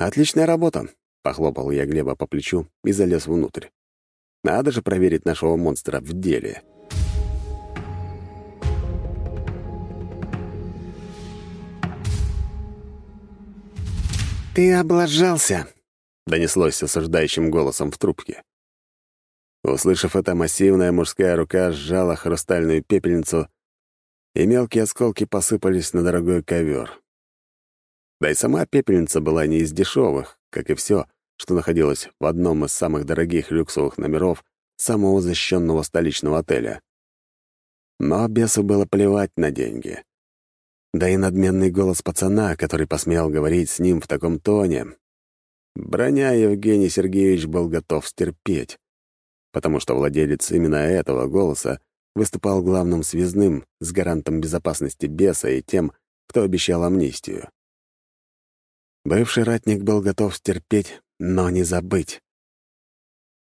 «Отличная работа!» — похлопал я Глеба по плечу и залез внутрь. «Надо же проверить нашего монстра в деле!» «Ты облажался!» — донеслось осуждающим голосом в трубке. Услышав это, массивная мужская рука сжала хрустальную пепельницу, и мелкие осколки посыпались на дорогой ковер. Да и сама пепельница была не из дешевых, как и все, что находилось в одном из самых дорогих люксовых номеров самого защищенного столичного отеля. Но бесу было плевать на деньги. Да и надменный голос пацана, который посмел говорить с ним в таком тоне, Броня Евгений Сергеевич был готов стерпеть. потому что владелец именно этого голоса выступал главным связным с гарантом безопасности беса и тем, кто обещал амнистию. Бывший ратник был готов стерпеть, но не забыть.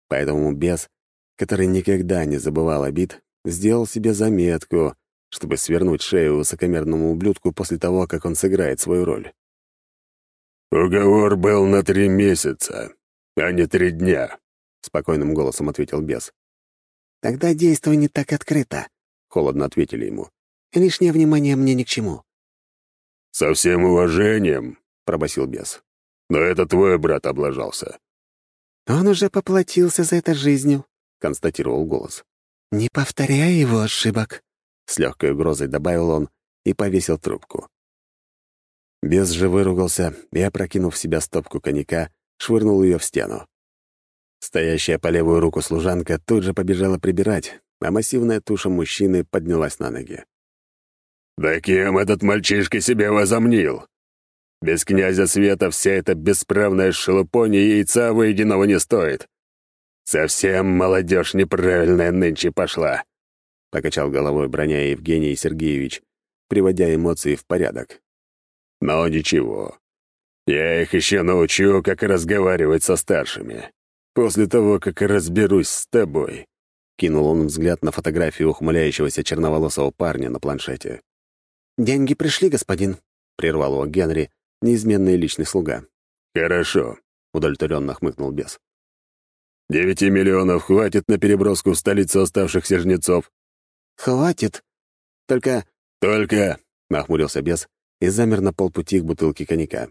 Поэтому бес, который никогда не забывал обид, сделал себе заметку, чтобы свернуть шею высокомерному ублюдку после того, как он сыграет свою роль. «Уговор был на три месяца, а не три дня», — спокойным голосом ответил бес. «Тогда действуй не так открыто», — холодно ответили ему. «Лишнее внимание мне ни к чему». «Со всем уважением», — пробасил бес. «Но это твой брат облажался». «Он уже поплатился за это жизнью», — констатировал голос. «Не повторяй его ошибок», — с легкой угрозой добавил он и повесил трубку. Бес же выругался и, опрокинув в себя стопку коньяка, швырнул ее в стену. Стоящая по левую руку служанка тут же побежала прибирать, а массивная туша мужчины поднялась на ноги. «Да кем этот мальчишка себя возомнил? Без князя Света вся эта бесправная шелупонья яйца выеденного не стоит. Совсем молодежь неправильная нынче пошла», — покачал головой броня Евгений Сергеевич, приводя эмоции в порядок. «Но ничего. Я их еще научу, как разговаривать со старшими. После того, как разберусь с тобой», — кинул он взгляд на фотографию ухмыляющегося черноволосого парня на планшете. «Деньги пришли, господин», — прервал его Генри, неизменный личный слуга. «Хорошо», — удовлетворенно хмыкнул бес. «Девяти миллионов хватит на переброску в столицу оставшихся жнецов?» «Хватит. Только...» «Только...» — нахмурился бес и замер на полпути к бутылке коньяка.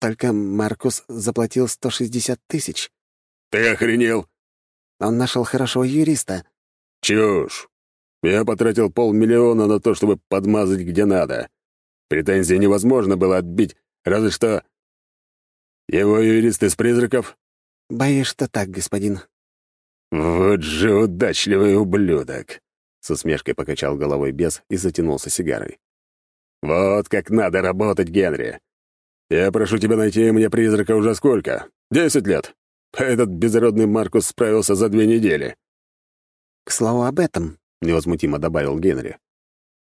«Только Маркус заплатил сто шестьдесят тысяч». «Ты охренел?» «Он нашел хорошего юриста». «Чушь. Я потратил полмиллиона на то, чтобы подмазать где надо. Претензии невозможно было отбить, разве что... Его юрист из призраков? Боюсь, что так, господин. Вот же удачливый ублюдок. С усмешкой покачал головой бес и затянулся сигарой. «Вот как надо работать, Генри. Я прошу тебя найти мне призрака уже сколько? Десять лет. Этот безродный Маркус справился за две недели». «К слову об этом», — невозмутимо добавил Генри.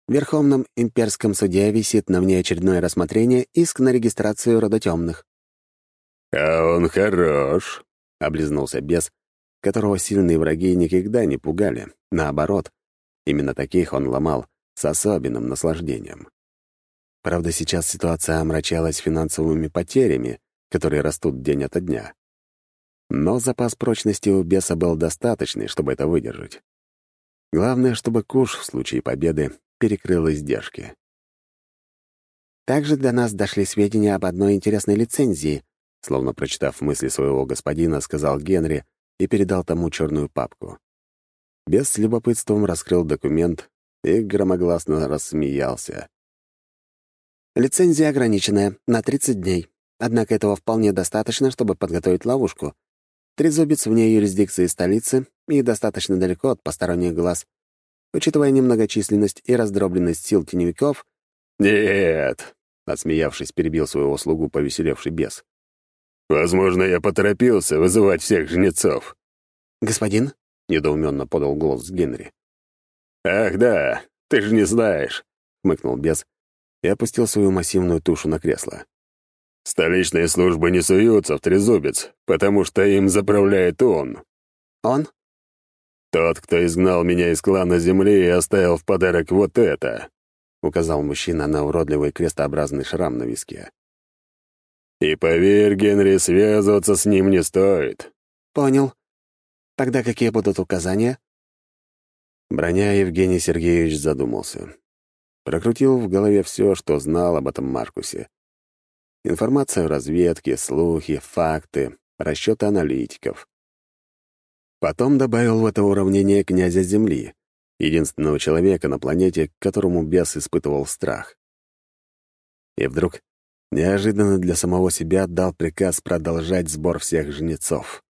В Верховном имперском суде висит на внеочередное рассмотрение иск на регистрацию родотемных. «А он хорош», — облизнулся бес, которого сильные враги никогда не пугали. Наоборот, именно таких он ломал с особенным наслаждением. Правда, сейчас ситуация омрачалась финансовыми потерями, которые растут день ото дня. Но запас прочности у беса был достаточный, чтобы это выдержать. Главное, чтобы куш в случае победы перекрыл издержки. Также до нас дошли сведения об одной интересной лицензии, словно прочитав мысли своего господина, сказал Генри и передал тому черную папку. Без с любопытством раскрыл документ и громогласно рассмеялся. «Лицензия ограниченная, на 30 дней. Однако этого вполне достаточно, чтобы подготовить ловушку. Трезубец вне юрисдикции столицы и достаточно далеко от посторонних глаз. Учитывая немногочисленность и раздробленность сил теневиков... «Нет!» — отсмеявшись, перебил своего слугу повеселевший бес. «Возможно, я поторопился вызывать всех жнецов». «Господин?» — недоуменно подал голос Генри. «Ах да, ты же не знаешь», — хмыкнул бес и опустил свою массивную тушу на кресло. «Столичные службы не суются в трезубец, потому что им заправляет он». «Он?» «Тот, кто изгнал меня из клана Земли и оставил в подарок вот это», — указал мужчина на уродливый крестообразный шрам на виске. «И поверь, Генри, связываться с ним не стоит». «Понял. Тогда какие будут указания?» Броня Евгений Сергеевич задумался. Прокрутил в голове все, что знал об этом Маркусе. Информация в разведке, слухи, факты, расчеты аналитиков. Потом добавил в это уравнение князя Земли, единственного человека на планете, к которому бес испытывал страх. И вдруг, неожиданно для самого себя, дал приказ продолжать сбор всех жнецов.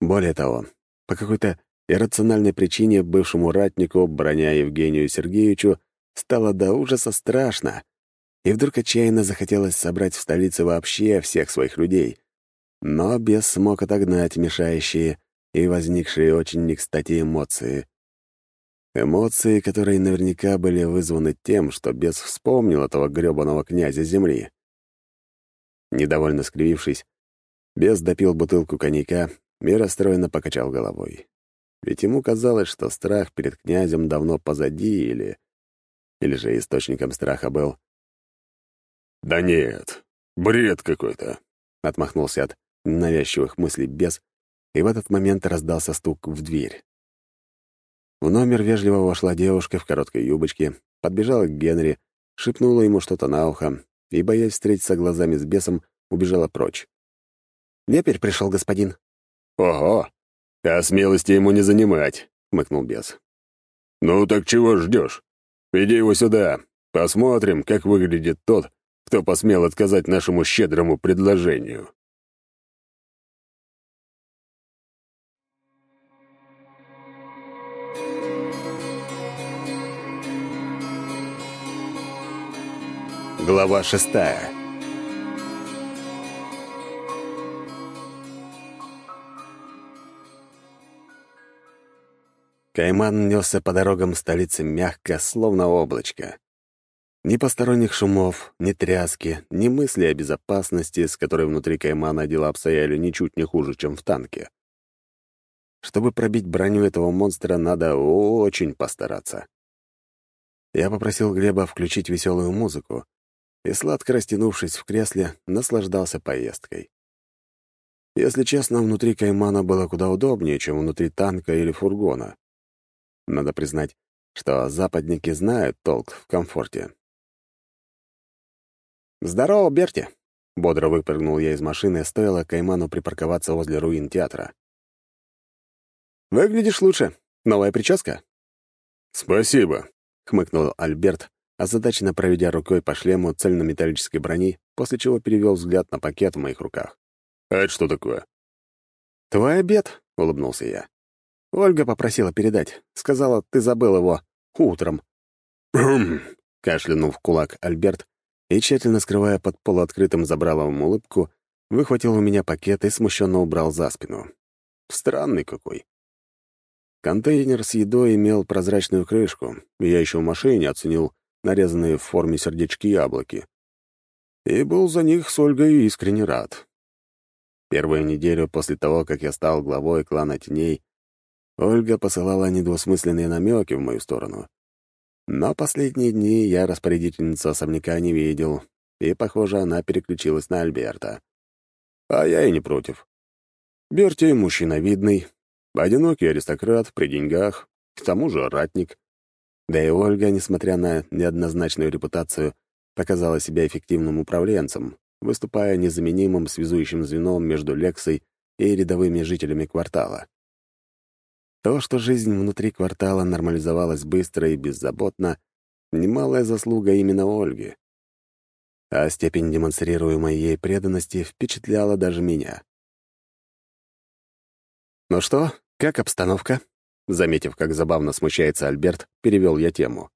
Более того, по какой-то иррациональной причине бывшему ратнику, броня Евгению Сергеевичу, стало до ужаса страшно, и вдруг отчаянно захотелось собрать в столице вообще всех своих людей. Но бес смог отогнать мешающие и возникшие очень не кстати эмоции. Эмоции, которые наверняка были вызваны тем, что бес вспомнил этого грёбаного князя земли. Недовольно скривившись, бес допил бутылку коньяка и расстроенно покачал головой. Ведь ему казалось, что страх перед князем давно позади или... Или же источником страха был... «Да нет, бред какой-то», — отмахнулся от навязчивых мыслей бес, и в этот момент раздался стук в дверь. В номер вежливо вошла девушка в короткой юбочке, подбежала к Генри, шепнула ему что-то на ухо и, боясь встретиться глазами с бесом, убежала прочь. «Вепрь пришел, господин». «Ого! А смелости ему не занимать», — хмыкнул бес. «Ну так чего ждешь? Веди его сюда. Посмотрим, как выглядит тот, кто посмел отказать нашему щедрому предложению». Глава шестая Кайман несся по дорогам столицы мягко, словно облачко. Ни посторонних шумов, ни тряски, ни мысли о безопасности, с которой внутри Каймана дела обстояли ничуть не хуже, чем в танке. Чтобы пробить броню этого монстра, надо очень постараться. Я попросил Глеба включить веселую музыку, и, сладко растянувшись в кресле, наслаждался поездкой. Если честно, внутри Каймана было куда удобнее, чем внутри танка или фургона. Надо признать, что западники знают толк в комфорте. «Здорово, Берти!» — бодро выпрыгнул я из машины, стоило Кайману припарковаться возле руин театра. «Выглядишь лучше. Новая прическа?» «Спасибо», — хмыкнул Альберт, озадаченно проведя рукой по шлему цельнометаллической брони, после чего перевел взгляд на пакет в моих руках. «А это что такое?» «Твой обед», — улыбнулся я. «Ольга попросила передать. Сказала, ты забыл его утром». «Хм», — кашлянул в кулак Альберт и, тщательно скрывая под полуоткрытым забраловым улыбку, выхватил у меня пакет и смущенно убрал за спину. Странный какой. Контейнер с едой имел прозрачную крышку, и я еще в машине оценил нарезанные в форме сердечки яблоки. И был за них с Ольгой искренне рад. Первую неделю после того, как я стал главой клана теней, Ольга посылала недвусмысленные намеки в мою сторону. Но последние дни я распорядительницу особняка не видел, и, похоже, она переключилась на Альберта. А я и не против. Берти — мужчина видный, одинокий аристократ при деньгах, к тому же ратник. Да и Ольга, несмотря на неоднозначную репутацию, показала себя эффективным управленцем, выступая незаменимым связующим звеном между Лексой и рядовыми жителями квартала. То, что жизнь внутри квартала нормализовалась быстро и беззаботно, немалая заслуга именно Ольги. А степень демонстрируемой ей преданности впечатляла даже меня. «Ну что, как обстановка?» Заметив, как забавно смущается Альберт, перевел я тему.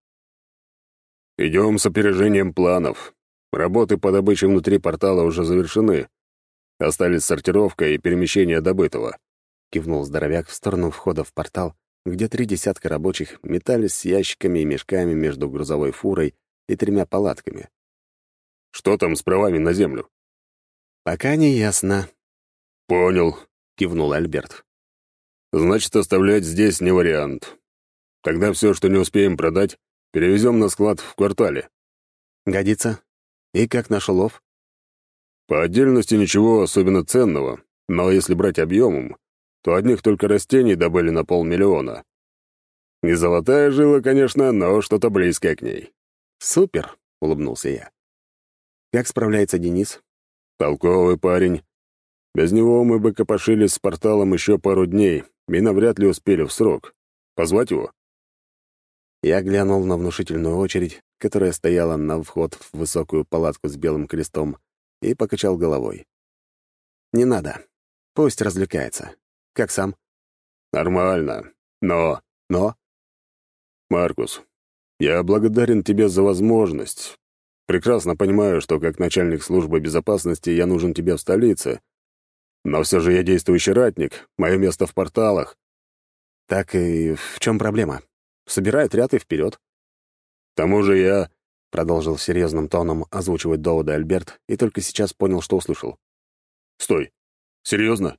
«Идем с опережением планов. Работы по добыче внутри портала уже завершены. Остались сортировка и перемещение добытого», — кивнул здоровяк в сторону входа в портал, где три десятка рабочих метались с ящиками и мешками между грузовой фурой и тремя палатками. «Что там с правами на землю?» «Пока не ясно». «Понял», — кивнул Альберт. Значит, оставлять здесь не вариант. Тогда все, что не успеем продать, перевезем на склад в квартале. Годится. И как наш улов? По отдельности ничего особенно ценного, но если брать объемом, то одних только растений добыли на полмиллиона. Не золотая жила, конечно, но что-то близкое к ней. «Супер!» — улыбнулся я. «Как справляется Денис?» «Толковый парень. Без него мы бы копошились с порталом еще пару дней, и навряд ли успели в срок. Позвать его?» Я глянул на внушительную очередь, которая стояла на вход в высокую палатку с белым крестом, и покачал головой. «Не надо. Пусть развлекается. Как сам?» «Нормально. Но...» «Но?» «Маркус, я благодарен тебе за возможность. Прекрасно понимаю, что как начальник службы безопасности я нужен тебе в столице, Но все же я действующий ратник, мое место в порталах. Так и в чем проблема? Собирай отряд и вперед. К тому же я Продолжил серьезным тоном озвучивать доводы Альберт и только сейчас понял, что услышал. Стой. Серьезно?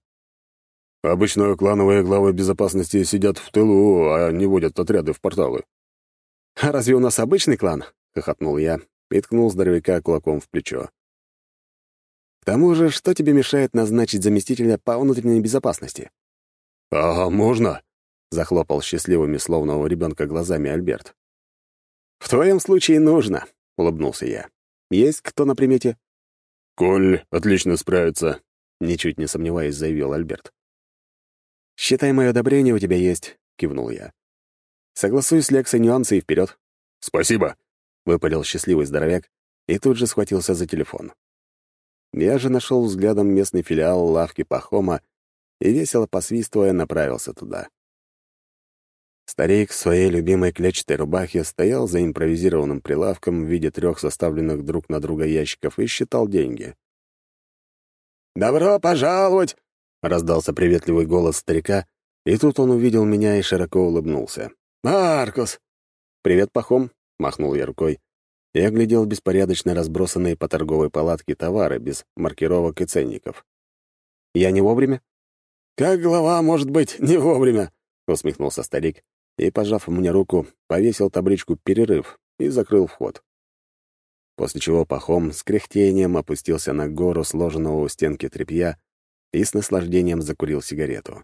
Обычно клановые главы безопасности сидят в тылу, а не водят отряды в порталы. «А разве у нас обычный клан?» — хохотнул я и ткнул здоровяка кулаком в плечо. «К тому же, что тебе мешает назначить заместителя по внутренней безопасности?» «А можно?» — захлопал счастливыми, словно у ребенка глазами Альберт. «В твоем случае нужно», — улыбнулся я. «Есть кто на примете?» «Коль отлично справится», — ничуть не сомневаясь, заявил Альберт. «Считай, мое одобрение у тебя есть», — кивнул я. «Согласуй с Лексой нюансы и вперед. «Спасибо», — выпалил счастливый здоровяк и тут же схватился за телефон. Я же нашел взглядом местный филиал лавки Пахома и, весело посвистывая, направился туда. Старик в своей любимой клетчатой рубахе стоял за импровизированным прилавком в виде трех составленных друг на друга ящиков и считал деньги. «Добро пожаловать!» — раздался приветливый голос старика, и тут он увидел меня и широко улыбнулся. «Маркус!» «Привет, Пахом!» — махнул я рукой и оглядел беспорядочно разбросанные по торговой палатке товары без маркировок и ценников. «Я не вовремя?» «Как глава может быть не вовремя?» — усмехнулся старик и, пожав мне руку, повесил табличку «Перерыв» и закрыл вход. После чего Пахом с кряхтением опустился на гору сложенного у стенки тряпья и с наслаждением закурил сигарету.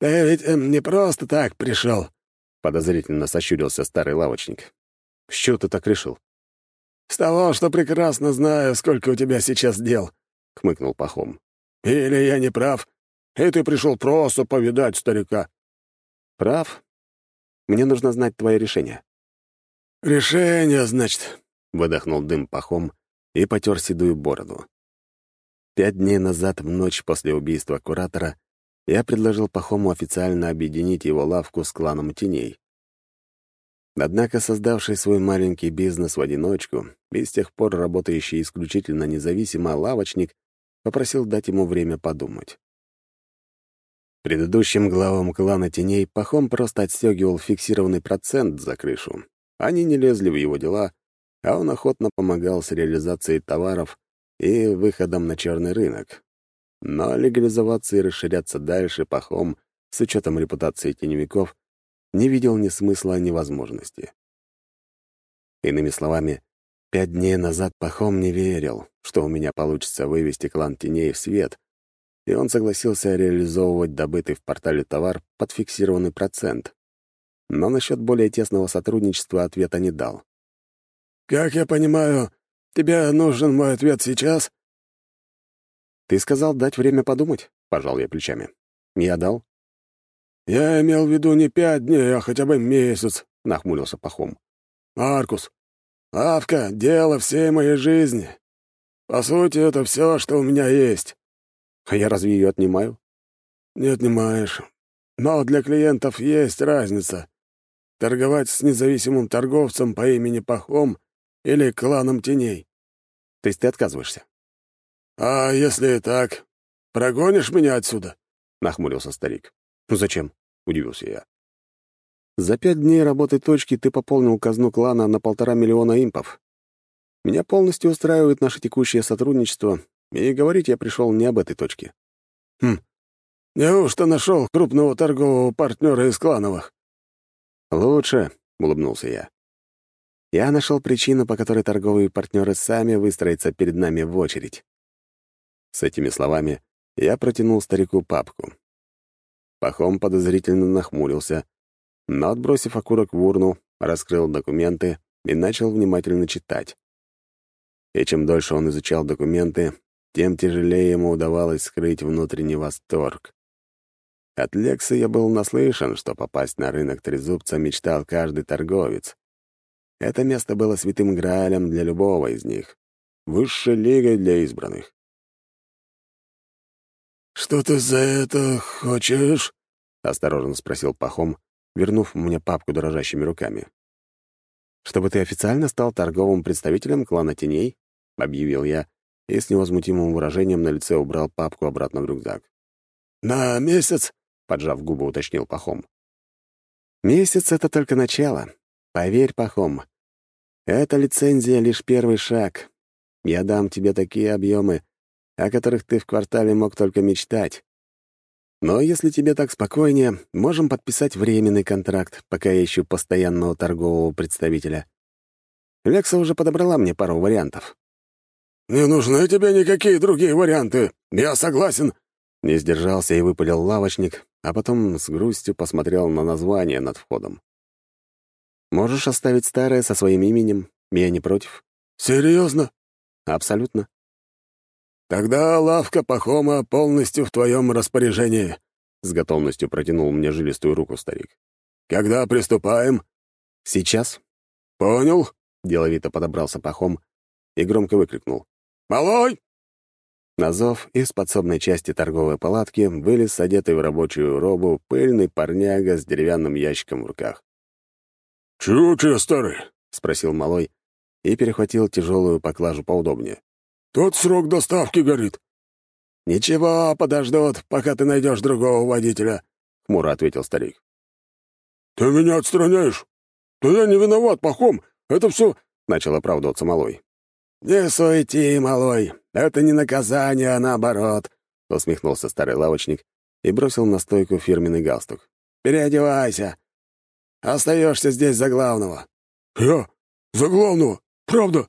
«Ты ведь эм, не просто так пришел», — подозрительно сощурился старый лавочник. «С чего ты так решил?» «С того, что прекрасно знаю, сколько у тебя сейчас дел», — хмыкнул Пахом. «Или я не прав, и ты пришел просто повидать старика». «Прав. Мне нужно знать твое решение». «Решение, значит», — выдохнул дым пахом и потер седую бороду. Пять дней назад, в ночь после убийства куратора, я предложил Пахому официально объединить его лавку с кланом теней. Однако создавший свой маленький бизнес в одиночку и с тех пор работающий исключительно независимо лавочник попросил дать ему время подумать. Предыдущим главам клана теней Пахом просто отстегивал фиксированный процент за крышу. Они не лезли в его дела, а он охотно помогал с реализацией товаров и выходом на черный рынок. Но легализоваться и расширяться дальше Пахом, с учетом репутации теневиков, не видел ни смысла, ни возможности. Иными словами, пять дней назад Пахом не верил, что у меня получится вывести клан теней в свет, и он согласился реализовывать добытый в портале товар под фиксированный процент. Но насчет более тесного сотрудничества ответа не дал. «Как я понимаю, тебе нужен мой ответ сейчас?» «Ты сказал дать время подумать?» — пожал я плечами. «Я дал?» «Я имел в виду не пять дней, а хотя бы месяц», — нахмурился Пахом. «Маркус, лавка — дело всей моей жизни. По сути, это все, что у меня есть. А я разве ее отнимаю? Не отнимаешь. Но для клиентов есть разница. Торговать с независимым торговцем по имени Пахом или кланом теней. То есть ты отказываешься? А если так, прогонишь меня отсюда? Нахмурился старик. Ну зачем? Удивился я. За пять дней работы точки ты пополнил казну клана на полтора миллиона импов. Меня полностью устраивает наше текущее сотрудничество, и говорить я пришел не об этой точке. Хм, неужто нашел крупного торгового партнера из клановых? Лучше, улыбнулся я. Я нашел причину, по которой торговые партнеры сами выстроятся перед нами в очередь. С этими словами я протянул старику папку. Пахом подозрительно нахмурился, но, отбросив окурок в урну, раскрыл документы и начал внимательно читать. И чем дольше он изучал документы, тем тяжелее ему удавалось скрыть внутренний восторг. От Лекса я был наслышан, что попасть на рынок Трезубца мечтал каждый торговец. Это место было святым граалем для любого из них, высшей лигой для избранных. «Что ты за это хочешь?» — осторожно спросил Пахом, вернув мне папку дрожащими руками. «Чтобы ты официально стал торговым представителем клана теней», — объявил я, и с невозмутимым выражением на лице убрал папку обратно в рюкзак. «На месяц?» — поджав губы, уточнил Пахом. «Месяц — это только начало. Поверь, Пахом, эта лицензия — лишь первый шаг. Я дам тебе такие объемы, о которых ты в квартале мог только мечтать. Но если тебе так спокойнее, можем подписать временный контракт, пока я ищу постоянного торгового представителя. Лекса уже подобрала мне пару вариантов. «Не нужны тебе никакие другие варианты. Я согласен». Не сдержался и выпалил лавочник, а потом с грустью посмотрел на название над входом. «Можешь оставить старое со своим именем, я не против». «Серьезно?» «Абсолютно». «Тогда лавка Пахома полностью в твоем распоряжении», — с готовностью протянул мне жилистую руку старик. «Когда приступаем?» «Сейчас». «Понял», — деловито подобрался Пахом и громко выкрикнул. «Малой!» На зов из подсобной части торговой палатки вылез одетый в рабочую робу пыльный парняга с деревянным ящиком в руках. «Чего тебе, старый?» — спросил малой и перехватил тяжелую поклажу поудобнее. «Тот срок доставки горит». «Ничего, подождут, пока ты найдешь другого водителя», — хмуро ответил старик. «Ты меня отстраняешь? Да я не виноват, пахом. Это все...» — начал оправдываться малой. «Не суети, малой. Это не наказание, а наоборот», — усмехнулся старый лавочник и бросил на стойку фирменный галстук. «Переодевайся. Остаешься здесь за главного». «Я? За главного? Правда?»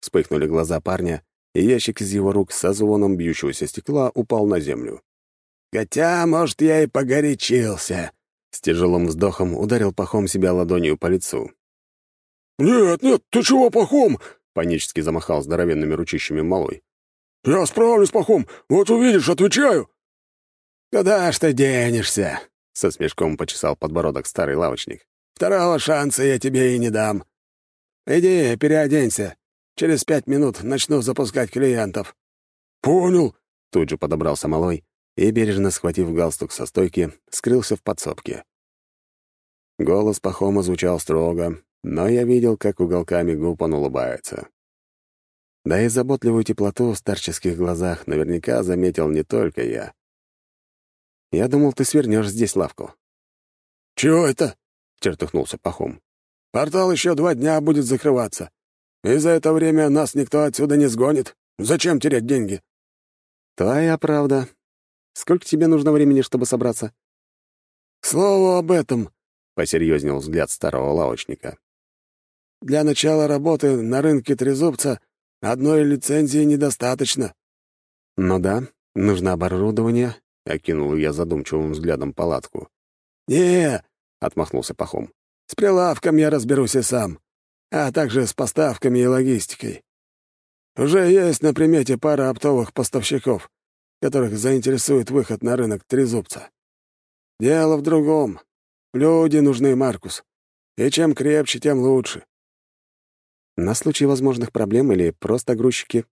Вспыхнули глаза парня, и ящик из его рук со звоном бьющегося стекла упал на землю. «Хотя, может, я и погорячился», — с тяжелым вздохом ударил пахом себя ладонью по лицу. «Нет, нет, ты чего, пахом?» — панически замахал здоровенными ручищами малой. «Я справлюсь, пахом, вот увидишь, отвечаю». «Куда ж ты денешься?» — со смешком почесал подбородок старый лавочник. «Второго шанса я тебе и не дам. Иди, переоденься. Через пять минут начну запускать клиентов». «Понял», — тут же подобрался малой и, бережно схватив галстук со стойки, скрылся в подсобке. Голос Пахома звучал строго, но я видел, как уголками губ он улыбается. Да и заботливую теплоту в старческих глазах наверняка заметил не только я. «Я думал, ты свернешь здесь лавку». «Чего это?» — чертыхнулся Пахом. «Портал еще два дня будет закрываться. И за это время нас никто отсюда не сгонит. Зачем терять деньги?» «Твоя правда. Сколько тебе нужно времени, чтобы собраться?» «К слову об этом», — посерьезнел взгляд старого лавочника. Для начала работы на рынке трезубца одной лицензии недостаточно». «Ну да, нужно оборудование», — окинул я задумчивым взглядом палатку. «Не», — отмахнулся Пахом, — «с прилавком я разберусь и сам, а также с поставками и логистикой. Уже есть на примете пара оптовых поставщиков, которых заинтересует выход на рынок трезубца. Дело в другом. Люди нужны, Маркус. И чем крепче, тем лучше. На случай возможных проблем или просто грузчики?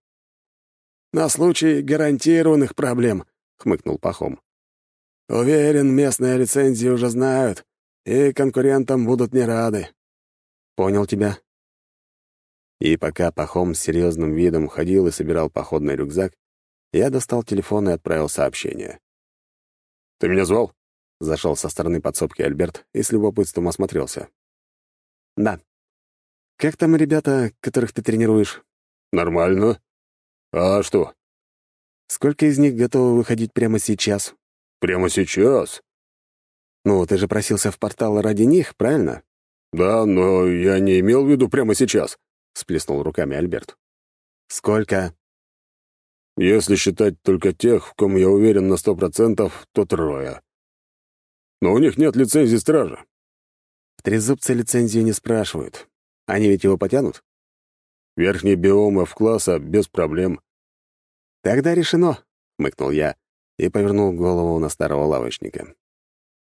На случай гарантированных проблем, хмыкнул Пахом. Уверен, местные лицензии уже знают, и конкурентам будут не рады. Понял тебя. И пока Пахом с серьезным видом ходил и собирал походный рюкзак, я достал телефон и отправил сообщение. «Ты меня звал?» Зашел со стороны подсобки Альберт и с любопытством осмотрелся. «Да», как там ребята, которых ты тренируешь? Нормально. А что? Сколько из них готовы выходить прямо сейчас? Прямо сейчас? Ну, ты же просился в портал ради них, правильно? Да, но я не имел в виду прямо сейчас, сплеснул руками Альберт. Сколько? Если считать только тех, в ком я уверен на сто процентов, то трое. Но у них нет лицензии стража. В трезубце лицензию не спрашивают. Они ведь его потянут? Верхний биом F-класса без проблем. Тогда решено, — хмыкнул я и повернул голову на старого лавочника.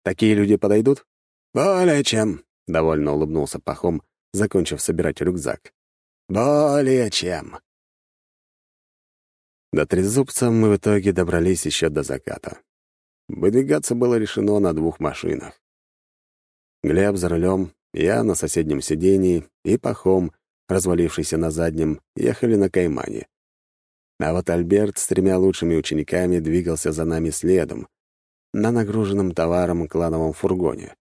Такие люди подойдут? Более чем, — довольно улыбнулся Пахом, закончив собирать рюкзак. Более чем. До Трезубца мы в итоге добрались еще до заката. Выдвигаться было решено на двух машинах. Глеб за рулем, я на соседнем сидении и Пахом, развалившийся на заднем, ехали на Каймане. А вот Альберт с тремя лучшими учениками двигался за нами следом, на нагруженном товаром клановом фургоне.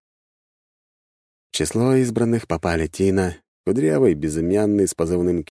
В число избранных попали Тина, кудрявый, безымянный, с позывным